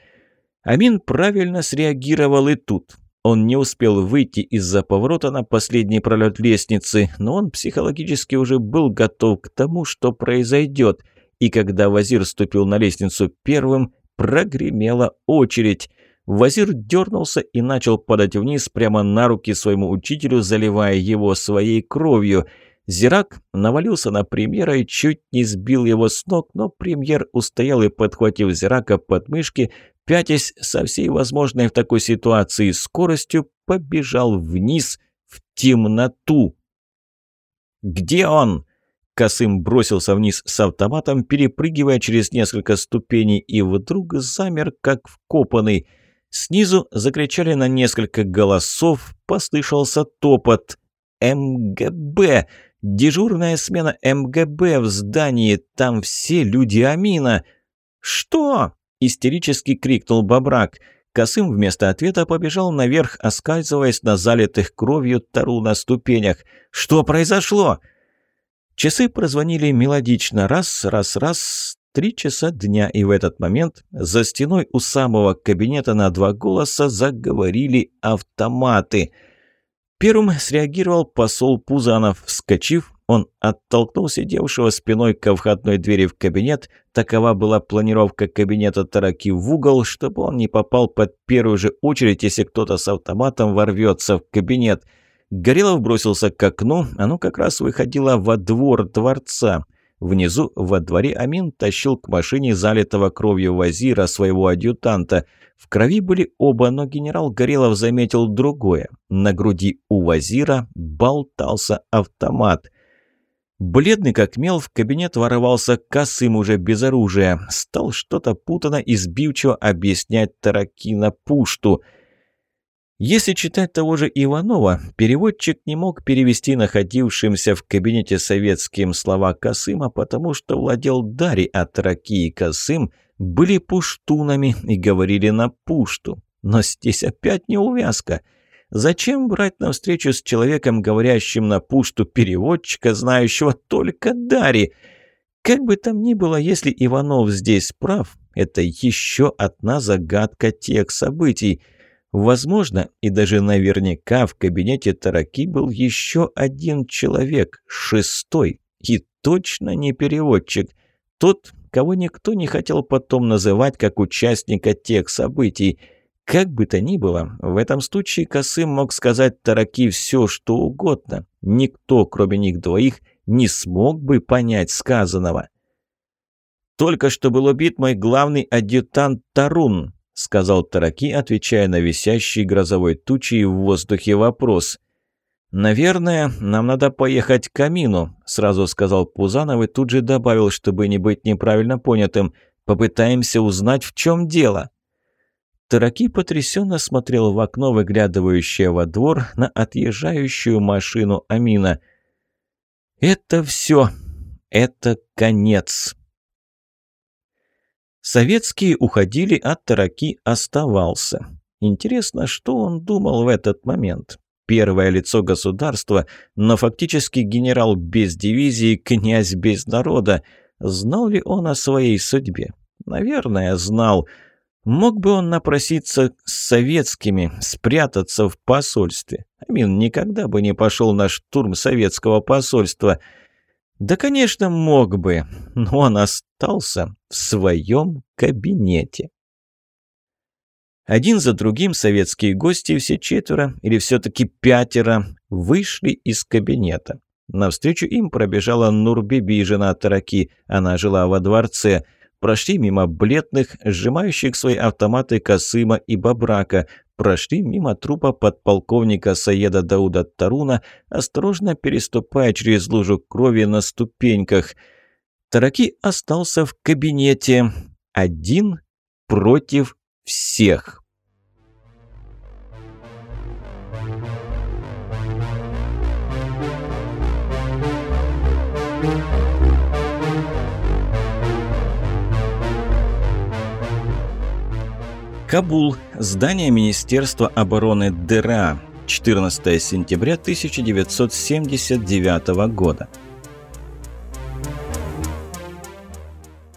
Амин правильно среагировал и тут. Он не успел выйти из-за поворота на последний пролет лестницы, но он психологически уже был готов к тому, что произойдет. И когда Вазир ступил на лестницу первым, прогремела очередь. Вазир дернулся и начал падать вниз прямо на руки своему учителю, заливая его своей кровью – Зирак навалился на премьера и чуть не сбил его с ног, но премьер устоял и, подхватив Зирака под мышки, пятясь со всей возможной в такой ситуации скоростью, побежал вниз в темноту. «Где он?» Косым бросился вниз с автоматом, перепрыгивая через несколько ступеней, и вдруг замер, как вкопанный. Снизу закричали на несколько голосов, послышался топот. «МГБ!» Дежурная смена МГБ в здании, там все люди Амина. Что? истерически крикнул Бабрак. Косым вместо ответа побежал наверх, оскальзываясь на залитых кровью тару на ступенях. Что произошло? Часы прозвонили мелодично раз, раз, раз, три часа дня, и в этот момент за стеной у самого кабинета на два голоса заговорили автоматы – Первым среагировал посол Пузанов. Вскочив, он оттолкнул сидевшего спиной ко входной двери в кабинет. Такова была планировка кабинета Тараки в угол, чтобы он не попал под первую же очередь, если кто-то с автоматом ворвется в кабинет. Горелов бросился к окну, оно как раз выходило во двор дворца. Внизу, во дворе, Амин тащил к машине залитого кровью вазира своего адъютанта – в крови были оба, но генерал Горелов заметил другое. На груди у вазира болтался автомат. Бледный как мел, в кабинет ворвался косым уже без оружия. Стал что-то путано и сбивчиво объяснять Таракина Пушту. Если читать того же Иванова, переводчик не мог перевести находившимся в кабинете советским слова Косыма, потому что владел Дари, а Тараки и были пуштунами и говорили на пушту. Но здесь опять неувязка. Зачем брать на встречу с человеком, говорящим на пушту переводчика, знающего только Дари? Как бы там ни было, если Иванов здесь прав, это еще одна загадка тех событий. Возможно, и даже наверняка в кабинете Тараки был еще один человек, шестой, и точно не переводчик. Тот, кого никто не хотел потом называть как участника тех событий. Как бы то ни было, в этом случае Косым мог сказать Тараки все, что угодно. Никто, кроме них двоих, не смог бы понять сказанного. «Только что был убит мой главный адъютант Тарун», — сказал Тараки, отвечая на висящий грозовой тучей в воздухе вопрос. «Наверное, нам надо поехать к камину», – сразу сказал Пузанов и тут же добавил, чтобы не быть неправильно понятым. Попытаемся узнать, в чем дело». Тараки потрясенно смотрел в окно, выглядывающее во двор, на отъезжающую машину Амина. «Это все. Это конец». Советские уходили, а Тараки оставался. Интересно, что он думал в этот момент? Первое лицо государства, но фактически генерал без дивизии, князь без народа. Знал ли он о своей судьбе? Наверное, знал. Мог бы он напроситься с советскими, спрятаться в посольстве. Амин никогда бы не пошел на штурм советского посольства. Да, конечно, мог бы, но он остался в своем кабинете. Один за другим советские гости, все четверо или все-таки пятеро, вышли из кабинета. Навстречу им пробежала Нурбеби, жена Тараки, она жила во дворце – прошли мимо бледных, сжимающих свои автоматы Касыма и Бабрака, прошли мимо трупа подполковника Саеда Дауда Таруна, осторожно переступая через лужу крови на ступеньках. Тараки остался в кабинете один против всех. Кабул. Здание Министерства обороны ДРА. 14 сентября 1979 года.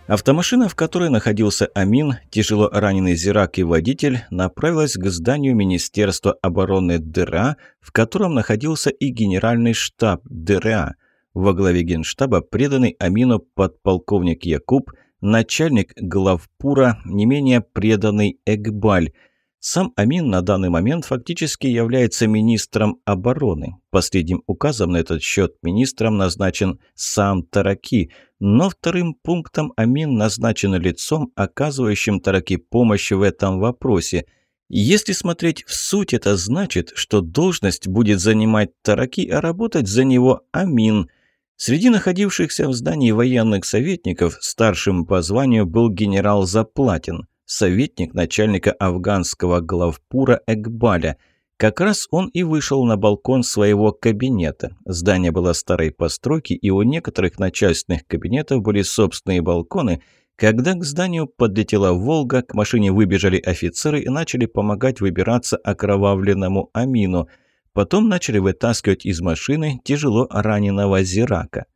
Автомашина, в которой находился Амин, тяжело раненый Зирак и водитель, направилась к зданию Министерства обороны ДРА, в котором находился и генеральный штаб ДРА. Во главе генштаба преданный Амину подполковник Якуб – начальник главпура, не менее преданный Экбаль. Сам Амин на данный момент фактически является министром обороны. Последним указом на этот счет министром назначен сам Тараки, но вторым пунктом Амин назначен лицом, оказывающим Тараки помощь в этом вопросе – если смотреть в суть, это значит, что должность будет занимать Тараки, а работать за него Амин – Среди находившихся в здании военных советников старшим по званию был генерал Заплатин, советник начальника афганского главпура Экбаля. Как раз он и вышел на балкон своего кабинета. Здание было старой постройки, и у некоторых начальственных кабинетов были собственные балконы. Когда к зданию подлетела «Волга», к машине выбежали офицеры и начали помогать выбираться окровавленному Амину – Потом начали вытаскивать из машины тяжело раненого Зирака.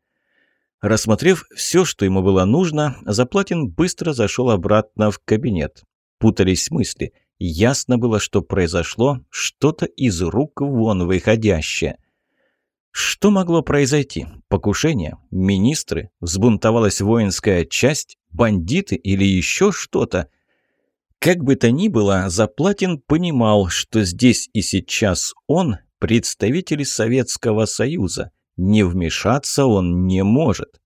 Рассмотрев все, что ему было нужно, Заплатин быстро зашел обратно в кабинет. Путались мысли. Ясно было, что произошло что-то из рук вон выходящее. Что могло произойти? Покушение? Министры? Взбунтовалась воинская часть? Бандиты или еще что-то? Как бы то ни было, Заплатин понимал, что здесь и сейчас он представитель Советского Союза. Не вмешаться он не может.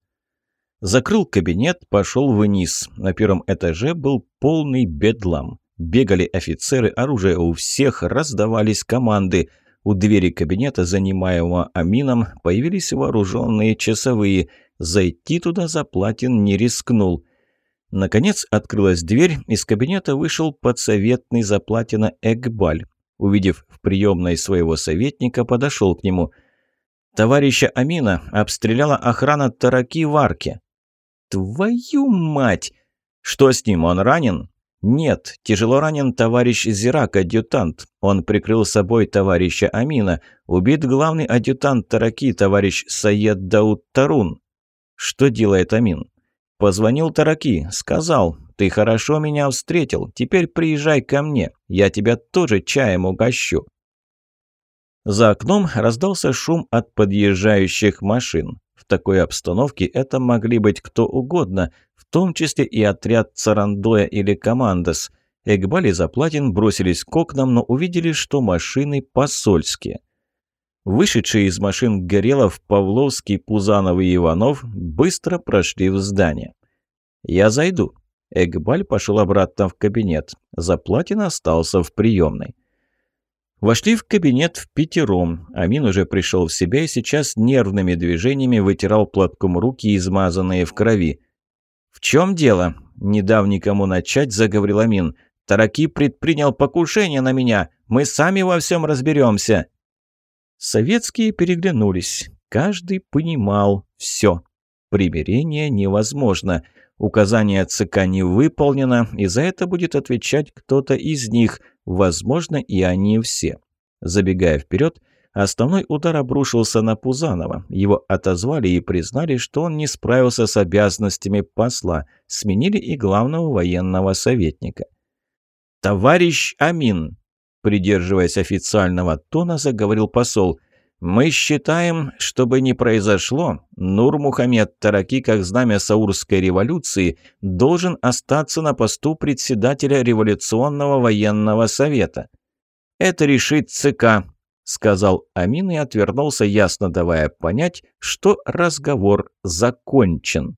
Закрыл кабинет, пошел вниз. На первом этаже был полный бедлам. Бегали офицеры, оружие у всех, раздавались команды. У двери кабинета, занимаемого Амином, появились вооруженные часовые. Зайти туда Заплатин не рискнул. Наконец открылась дверь, из кабинета вышел подсоветный Заплатина Экбаль. Увидев в приемной своего советника, подошел к нему. «Товарища Амина обстреляла охрана Тараки в арке». «Твою мать! Что с ним, он ранен?» «Нет, тяжело ранен товарищ Зирак, адъютант. Он прикрыл собой товарища Амина. Убит главный адъютант Тараки, товарищ Саед Дауд Тарун». «Что делает Амин?» Позвонил Тараки, сказал, «Ты хорошо меня встретил, теперь приезжай ко мне, я тебя тоже чаем угощу». За окном раздался шум от подъезжающих машин. В такой обстановке это могли быть кто угодно, в том числе и отряд Царандоя или Командос. Экбаль и Заплатин бросились к окнам, но увидели, что машины посольские. Вышедшие из машин Горелов, Павловский, Пузанов и Иванов быстро прошли в здание. «Я зайду». Экбаль пошел обратно в кабинет. Заплатин остался в приемной. Вошли в кабинет в пятером. Амин уже пришел в себя и сейчас нервными движениями вытирал платком руки, измазанные в крови. «В чем дело?» не дав никому начать, заговорил Амин. «Тараки предпринял покушение на меня. Мы сами во всем разберемся». Советские переглянулись. Каждый понимал все. Примирение невозможно. Указание ЦК не выполнено, и за это будет отвечать кто-то из них, возможно, и они все. Забегая вперед, основной удар обрушился на Пузанова. Его отозвали и признали, что он не справился с обязанностями посла, сменили и главного военного советника. «Товарищ Амин!» Придерживаясь официального тона, заговорил посол – мы считаем, чтобы не произошло, Нур Мухаммед Тараки, как знамя Саурской революции, должен остаться на посту председателя Революционного военного совета. Это решит ЦК, сказал Амин и отвернулся, ясно давая понять, что разговор закончен.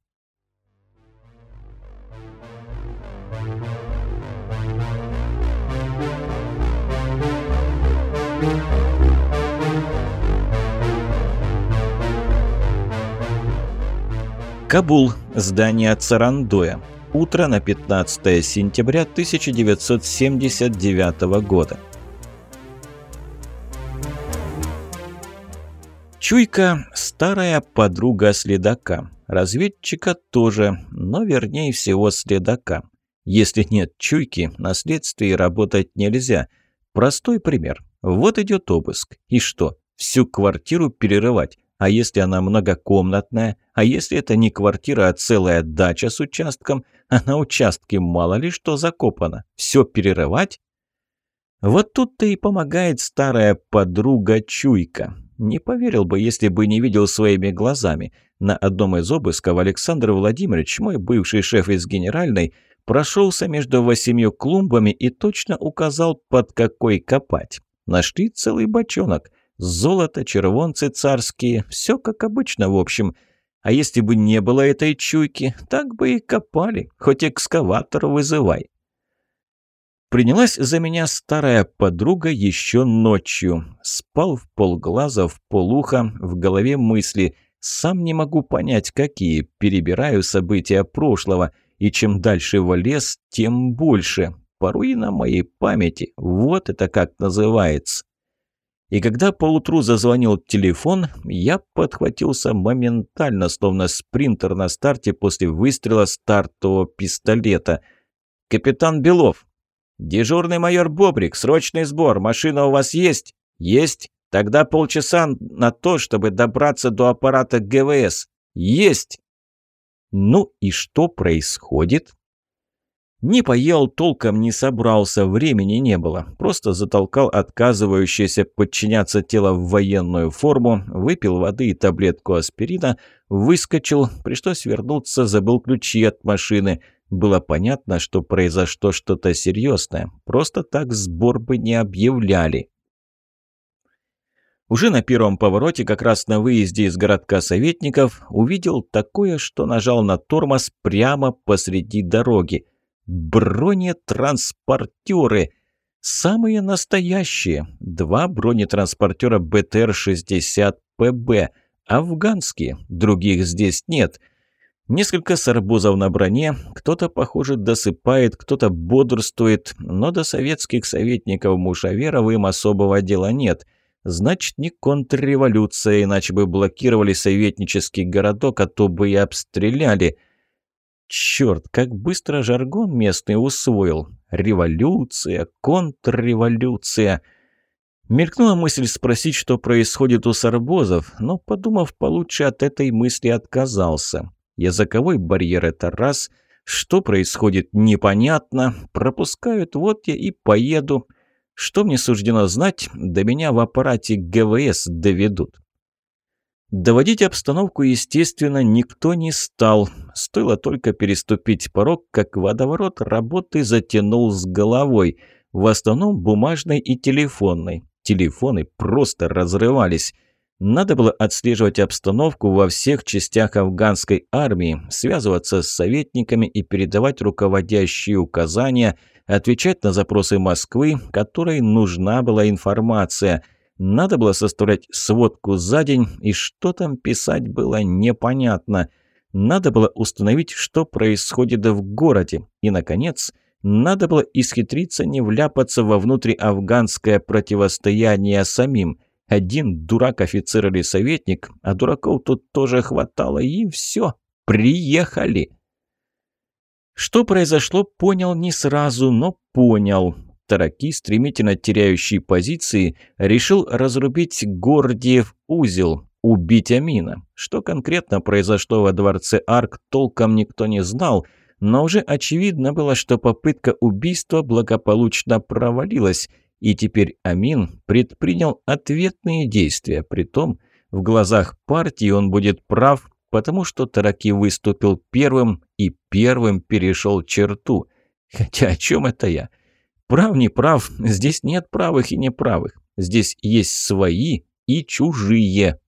Кабул. Здание Царандоя. Утро на 15 сентября 1979 года. Чуйка – старая подруга следака. Разведчика тоже, но вернее всего следака. Если нет чуйки, на следствии работать нельзя. Простой пример. Вот идет обыск. И что? Всю квартиру перерывать? А если она многокомнатная? А если это не квартира, а целая дача с участком? А на участке мало ли что закопано. Все перерывать? Вот тут-то и помогает старая подруга Чуйка. Не поверил бы, если бы не видел своими глазами. На одном из обысков Александр Владимирович, мой бывший шеф из генеральной, прошелся между восемью клумбами и точно указал, под какой копать. Нашли целый бочонок. Золото, червонцы царские, все как обычно в общем. А если бы не было этой чуйки, так бы и копали, хоть экскаватор вызывай. Принялась за меня старая подруга еще ночью. Спал в полглаза, в полуха, в голове мысли. Сам не могу понять, какие. Перебираю события прошлого. И чем дальше в лес, тем больше. Порой на моей памяти. Вот это как называется. И когда поутру зазвонил телефон, я подхватился моментально, словно спринтер на старте после выстрела стартового пистолета. «Капитан Белов!» «Дежурный майор Бобрик, срочный сбор, машина у вас есть?» «Есть. Тогда полчаса на то, чтобы добраться до аппарата ГВС». «Есть!» «Ну и что происходит?» Не поел, толком не собрался, времени не было. Просто затолкал отказывающееся подчиняться тело в военную форму, выпил воды и таблетку аспирина, выскочил, пришлось вернуться, забыл ключи от машины. Было понятно, что произошло что-то серьезное. Просто так сбор бы не объявляли. Уже на первом повороте, как раз на выезде из городка советников, увидел такое, что нажал на тормоз прямо посреди дороги. Бронетранспортеры. Самые настоящие. Два бронетранспортера БТР-60ПБ. Афганские. Других здесь нет. Несколько сарбузов на броне. Кто-то, похоже, досыпает, кто-то бодрствует. Но до советских советников Мушаверов им особого дела нет. Значит, не контрреволюция, иначе бы блокировали советнический городок, а то бы и обстреляли – Черт, как быстро жаргон местный усвоил. Революция, контрреволюция. Мелькнула мысль спросить, что происходит у сарбозов, но, подумав получше, от этой мысли отказался. Языковой барьер – это раз. Что происходит, непонятно. Пропускают, вот я и поеду. Что мне суждено знать, до меня в аппарате ГВС доведут. Доводить обстановку, естественно, никто не стал. Стоило только переступить порог, как водоворот работы затянул с головой. В основном бумажной и телефонной. Телефоны просто разрывались. Надо было отслеживать обстановку во всех частях афганской армии, связываться с советниками и передавать руководящие указания, отвечать на запросы Москвы, которой нужна была информация – надо было составлять сводку за день, и что там писать было непонятно. Надо было установить, что происходит в городе. И, наконец, надо было исхитриться не вляпаться во внутриафганское противостояние самим. Один дурак-офицер или советник, а дураков тут тоже хватало, и все, приехали. Что произошло, понял не сразу, но понял. Тараки, стремительно теряющий позиции, решил разрубить Гордиев узел, убить Амина. Что конкретно произошло во дворце Арк, толком никто не знал, но уже очевидно было, что попытка убийства благополучно провалилась, и теперь Амин предпринял ответные действия, притом в глазах партии он будет прав, потому что Тараки выступил первым и первым перешел черту. Хотя о чем это я? Прав, не прав, здесь нет правых и неправых. Здесь есть свои и чужие.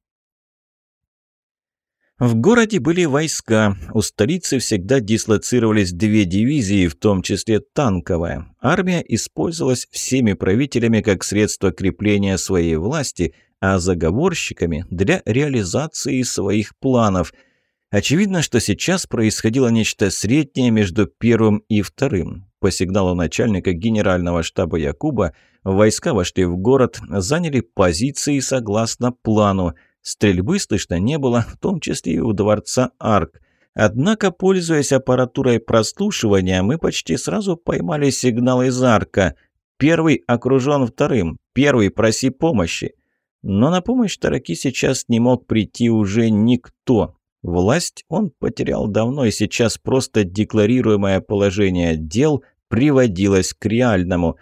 В городе были войска. У столицы всегда дислоцировались две дивизии, в том числе танковая. Армия использовалась всеми правителями как средство крепления своей власти, а заговорщиками для реализации своих планов – Очевидно, что сейчас происходило нечто среднее между первым и вторым. По сигналу начальника генерального штаба Якуба войска вошли в город, заняли позиции согласно плану. Стрельбы слышно не было, в том числе и у дворца Арк. Однако, пользуясь аппаратурой прослушивания, мы почти сразу поймали сигнал из Арка. Первый окружен вторым, первый проси помощи. Но на помощь Тараки сейчас не мог прийти уже никто. Власть он потерял давно, и сейчас просто декларируемое положение дел приводилось к реальному.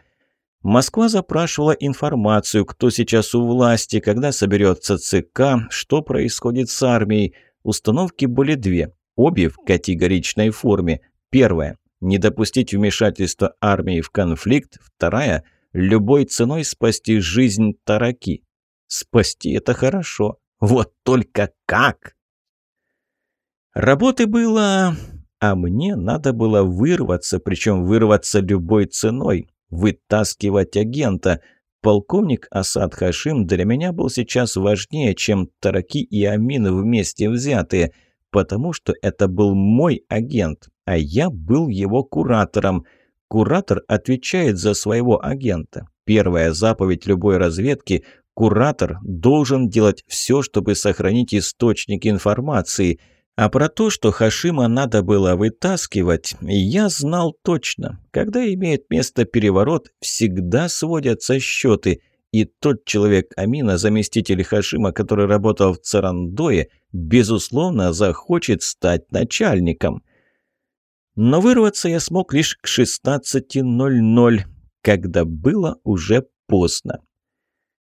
Москва запрашивала информацию, кто сейчас у власти, когда соберется ЦК, что происходит с армией. Установки были две, обе в категоричной форме. Первая – не допустить вмешательства армии в конфликт. Вторая – любой ценой спасти жизнь Тараки. Спасти – это хорошо. Вот только как? Работы было... А мне надо было вырваться, причем вырваться любой ценой. Вытаскивать агента. Полковник Асад Хашим для меня был сейчас важнее, чем Тараки и Амин вместе взятые, потому что это был мой агент, а я был его куратором. Куратор отвечает за своего агента. Первая заповедь любой разведки – куратор должен делать все, чтобы сохранить источник информации – а про то, что Хашима надо было вытаскивать, я знал точно. Когда имеет место переворот, всегда сводятся счеты. И тот человек Амина, заместитель Хашима, который работал в Царандое, безусловно, захочет стать начальником. Но вырваться я смог лишь к 16.00, когда было уже поздно.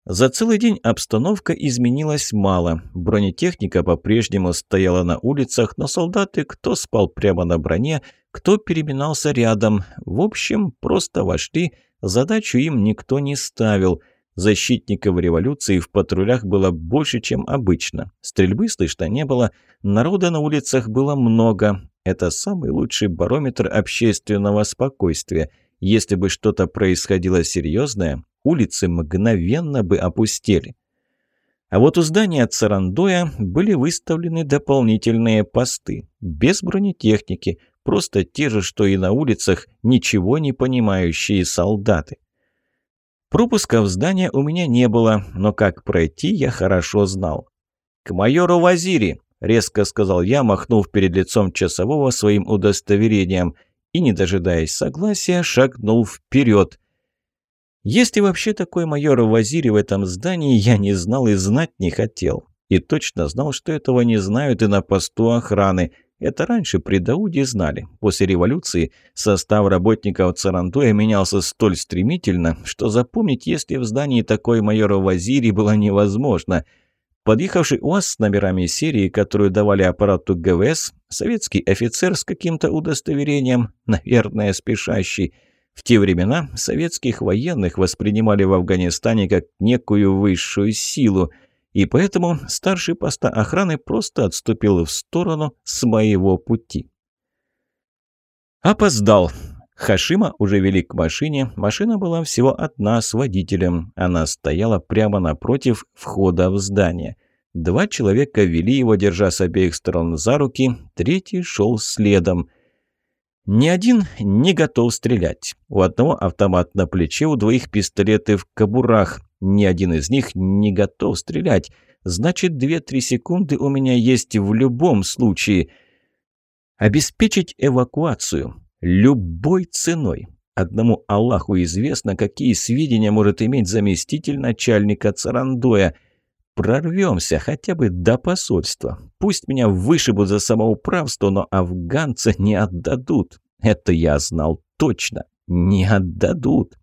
За целый день обстановка изменилась мало. Бронетехника по-прежнему стояла на улицах, но солдаты кто спал прямо на броне, кто переминался рядом. В общем, просто вошли, задачу им никто не ставил. Защитников революции в патрулях было больше, чем обычно. Стрельбы слышно не было, народа на улицах было много. Это самый лучший барометр общественного спокойствия. Если бы что-то происходило серьезное, улицы мгновенно бы опустели. А вот у здания Царандоя были выставлены дополнительные посты, без бронетехники, просто те же, что и на улицах, ничего не понимающие солдаты. Пропуска в здание у меня не было, но как пройти я хорошо знал. «К майору Вазири!» — резко сказал я, махнув перед лицом часового своим удостоверением, и, не дожидаясь согласия, шагнул вперед. Есть ли вообще такой майор в Вазире в этом здании, я не знал и знать не хотел. И точно знал, что этого не знают и на посту охраны. Это раньше при Дауде знали. После революции состав работников Царантуя менялся столь стремительно, что запомнить, если в здании такой майор в Вазире, было невозможно. Подъехавший УАЗ с номерами серии, которую давали аппарату ГВС, советский офицер с каким-то удостоверением, наверное, спешащий – в те времена советских военных воспринимали в Афганистане как некую высшую силу, и поэтому старший поста охраны просто отступил в сторону с моего пути. Опоздал. Хашима уже вели к машине. Машина была всего одна с водителем. Она стояла прямо напротив входа в здание. Два человека вели его, держа с обеих сторон за руки, третий шел следом. Ни один не готов стрелять. У одного автомат на плече, у двоих пистолеты в кобурах. Ни один из них не готов стрелять. Значит, 2-3 секунды у меня есть в любом случае. Обеспечить эвакуацию. Любой ценой. Одному Аллаху известно, какие сведения может иметь заместитель начальника Царандоя. Прорвемся хотя бы до посольства. Пусть меня вышибут за самоуправство, но афганцы не отдадут. Это я знал точно. Не отдадут.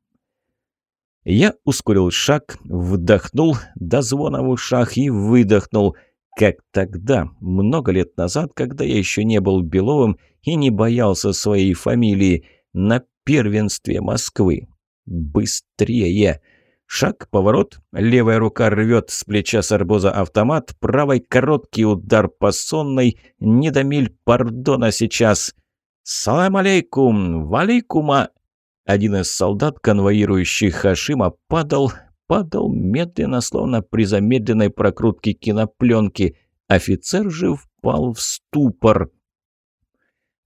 Я ускорил шаг, вдохнул до звона в ушах и выдохнул, как тогда, много лет назад, когда я еще не был Беловым и не боялся своей фамилии, на первенстве Москвы. Быстрее! Шаг, поворот, левая рука рвет с плеча с арбуза автомат, правой короткий удар по сонной, не до миль пардона сейчас. «Салам алейкум! Валейкума!» Один из солдат, конвоирующих Хашима, падал, падал медленно, словно при замедленной прокрутке кинопленки. Офицер же впал в ступор.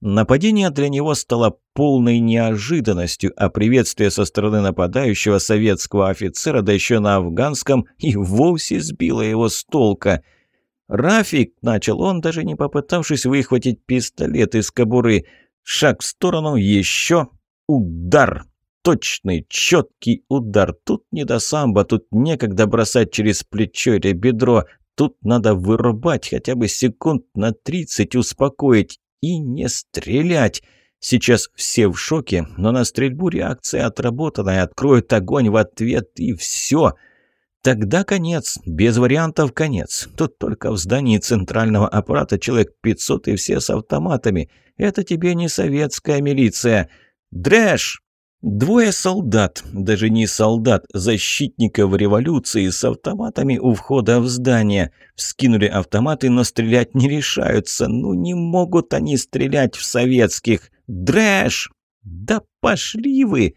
Нападение для него стало полной неожиданностью, а приветствие со стороны нападающего советского офицера, да еще на афганском, и вовсе сбило его с толка. «Рафик!» – начал он, даже не попытавшись выхватить пистолет из кобуры. Шаг в сторону, еще Удар! Точный, четкий удар. Тут не до самбо, тут некогда бросать через плечо или бедро. Тут надо вырубать, хотя бы секунд на тридцать успокоить и не стрелять. Сейчас все в шоке, но на стрельбу реакция отработанная, откроют огонь в ответ и все. Тогда конец, без вариантов конец. Тут только в здании центрального аппарата человек 500 и все с автоматами. Это тебе не советская милиция. «درېش!» Двое солдат, даже не солдат, защитников революции с автоматами у входа в здание. Вскинули автоматы, но стрелять не решаются. Ну не могут они стрелять в советских. درېش! Да пошли вы!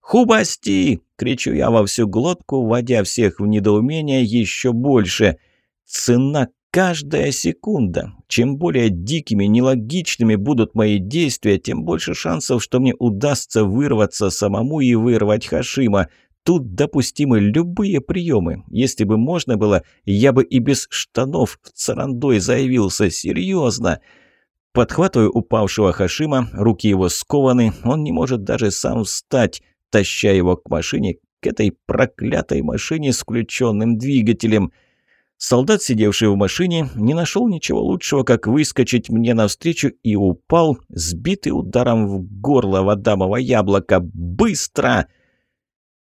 Хубасти! Кричу я во всю глотку, вводя всех в недоумение еще больше. Цена Каждая секунда. Чем более дикими, нелогичными будут мои действия, тем больше шансов, что мне удастся вырваться самому и вырвать Хашима. Тут допустимы любые приемы. Если бы можно было, я бы и без штанов в царандой заявился. Серьезно. Подхватываю упавшего Хашима, руки его скованы, он не может даже сам встать, таща его к машине, к этой проклятой машине с включенным двигателем. Солдат, сидевший в машине, не нашел ничего лучшего, как выскочить мне навстречу и упал, сбитый ударом в горло Вадамова яблока. «Быстро!»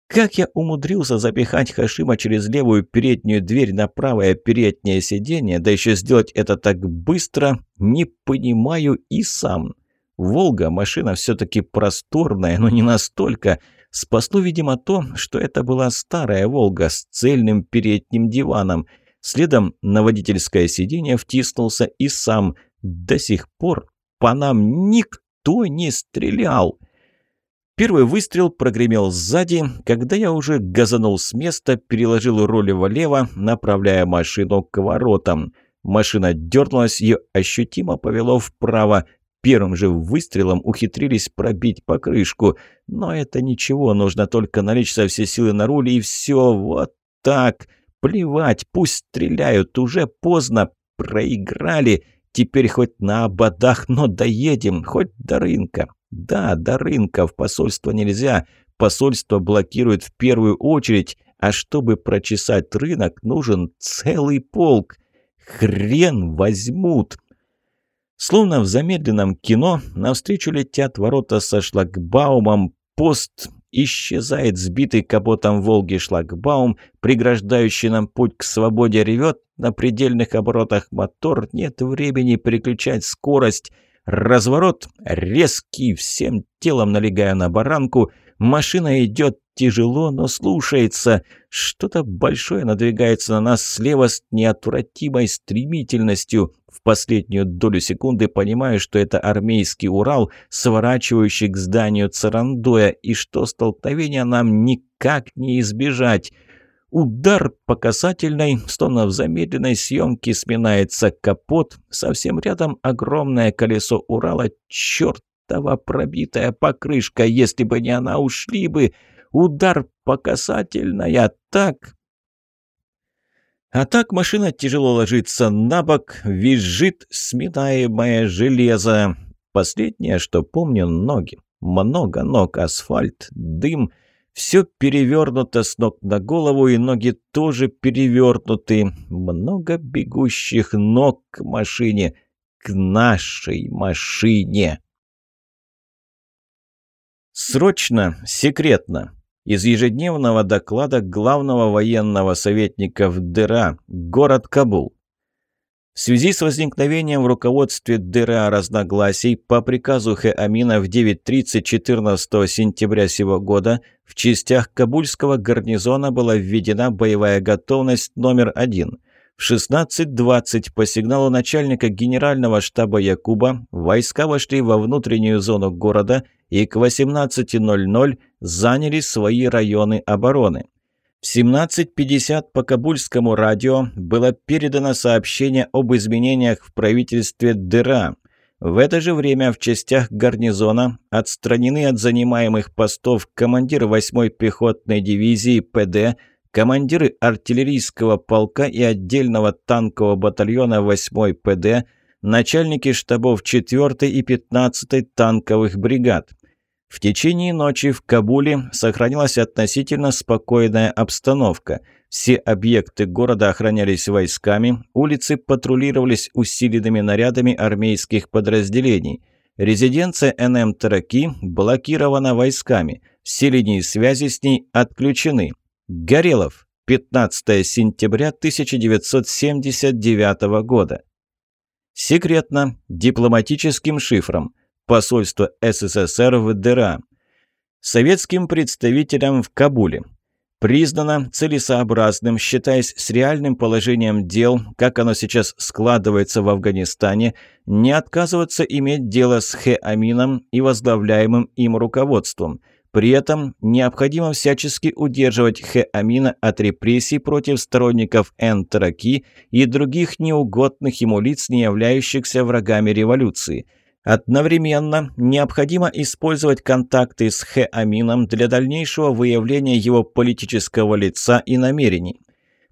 Как я умудрился запихать Хашима через левую переднюю дверь на правое переднее сиденье, да еще сделать это так быстро, не понимаю и сам. «Волга» — машина все-таки просторная, но не настолько. Спасло, видимо, то, что это была старая «Волга» с цельным передним диваном — Следом на водительское сиденье втиснулся и сам. До сих пор по нам никто не стрелял. Первый выстрел прогремел сзади, когда я уже газанул с места, переложил роли влево, направляя машину к воротам. Машина дернулась, ее ощутимо повело вправо. Первым же выстрелом ухитрились пробить покрышку. Но это ничего, нужно только налечь со все силы на руль и все, вот так. Плевать, пусть стреляют, уже поздно, проиграли. Теперь хоть на ободах, но доедем, хоть до рынка. Да, до рынка, в посольство нельзя. Посольство блокирует в первую очередь, а чтобы прочесать рынок, нужен целый полк. Хрен возьмут. Словно в замедленном кино навстречу летят ворота со шлагбаумом, пост Исчезает сбитый капотом «Волги» шлагбаум, преграждающий нам путь к свободе ревет, на предельных оборотах мотор, нет времени переключать скорость. Разворот резкий, всем телом налегая на баранку, машина идет тяжело, но слушается. Что-то большое надвигается на нас слева с неотвратимой стремительностью. В последнюю долю секунды понимаю, что это армейский Урал, сворачивающий к зданию Царандоя, и что столкновения нам никак не избежать. Удар по касательной, словно в замедленной съемке сминается капот. Совсем рядом огромное колесо Урала. Чертова пробитая покрышка. Если бы не она, ушли бы. Удар по касательной. А так... А так машина тяжело ложится на бок, визжит сминаемое железо. Последнее, что помню, ноги. Много ног, асфальт, дым — все перевернуто с ног на голову, и ноги тоже перевернуты. Много бегущих ног к машине, к нашей машине. Срочно, секретно. Из ежедневного доклада главного военного советника в ДРА, город Кабул. В связи с возникновением в руководстве ДРА разногласий по приказу Хэ Амина в 9.30 14 сентября сего года в частях Кабульского гарнизона была введена боевая готовность номер один. В 16.20 по сигналу начальника генерального штаба Якуба войска вошли во внутреннюю зону города и к 18.00 заняли свои районы обороны. В 17.50 по Кабульскому радио было передано сообщение об изменениях в правительстве ДРА. В это же время в частях гарнизона отстранены от занимаемых постов командир 8-й пехотной дивизии ПД, командиры артиллерийского полка и отдельного танкового батальона 8-й ПД, начальники штабов 4-й и 15-й танковых бригад – в течение ночи в Кабуле сохранилась относительно спокойная обстановка. Все объекты города охранялись войсками, улицы патрулировались усиленными нарядами армейских подразделений. Резиденция НМ Тараки блокирована войсками, все линии связи с ней отключены. Горелов, 15 сентября 1979 года. Секретно, дипломатическим шифром – посольства СССР в ДРА, советским представителям в Кабуле. Признано целесообразным, считаясь с реальным положением дел, как оно сейчас складывается в Афганистане, не отказываться иметь дело с Хэ Амином и возглавляемым им руководством – при этом необходимо всячески удерживать Хэ Амина от репрессий против сторонников Эн-Тараки и других неугодных ему лиц, не являющихся врагами революции – Одновременно необходимо использовать контакты с Хэ Амином для дальнейшего выявления его политического лица и намерений.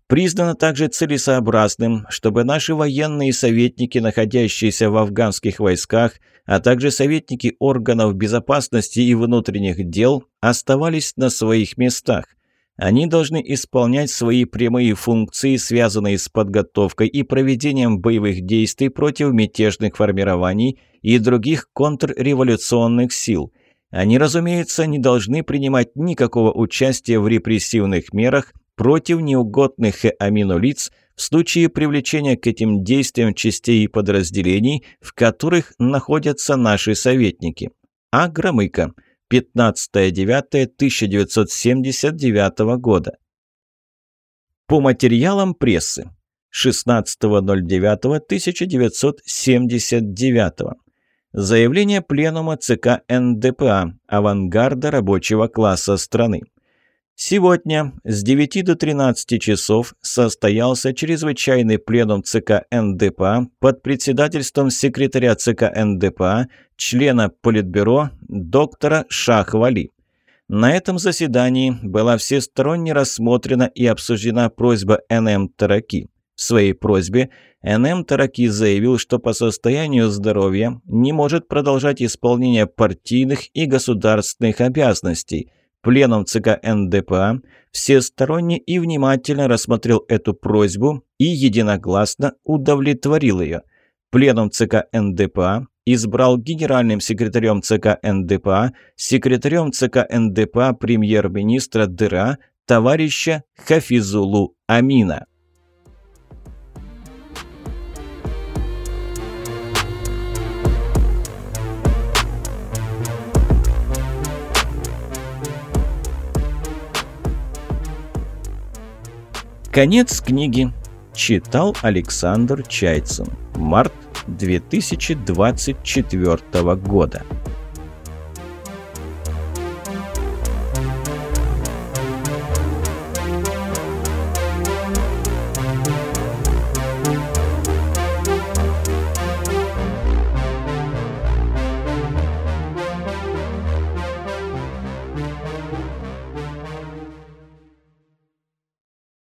Признано также целесообразным, чтобы наши военные советники, находящиеся в афганских войсках, а также советники органов безопасности и внутренних дел, оставались на своих местах – они должны исполнять свои прямые функции, связанные с подготовкой и проведением боевых действий против мятежных формирований и других контрреволюционных сил. Они, разумеется, не должны принимать никакого участия в репрессивных мерах против неугодных Амину лиц в случае привлечения к этим действиям частей и подразделений, в которых находятся наши советники. А Громыко – 15.09.1979 года. По материалам прессы. 16.09.1979. Заявление Пленума ЦК НДПА «Авангарда рабочего класса страны». Сегодня с 9 до 13 часов состоялся чрезвычайный пленум ЦК НДПА под председательством секретаря ЦК НДПА, члена Политбюро доктора Шахвали. На этом заседании была всесторонне рассмотрена и обсуждена просьба НМ Тараки. В своей просьбе НМ Тараки заявил, что по состоянию здоровья не может продолжать исполнение партийных и государственных обязанностей – Пленум ЦК НДПА всесторонне и внимательно рассмотрел эту просьбу и единогласно удовлетворил ее. Пленум ЦК НДПА избрал генеральным секретарем ЦК НДПА, секретарем ЦК НДПА премьер-министра ДРА товарища Хафизулу Амина. Конец книги. Читал Александр Чайцин. Март 2024 года.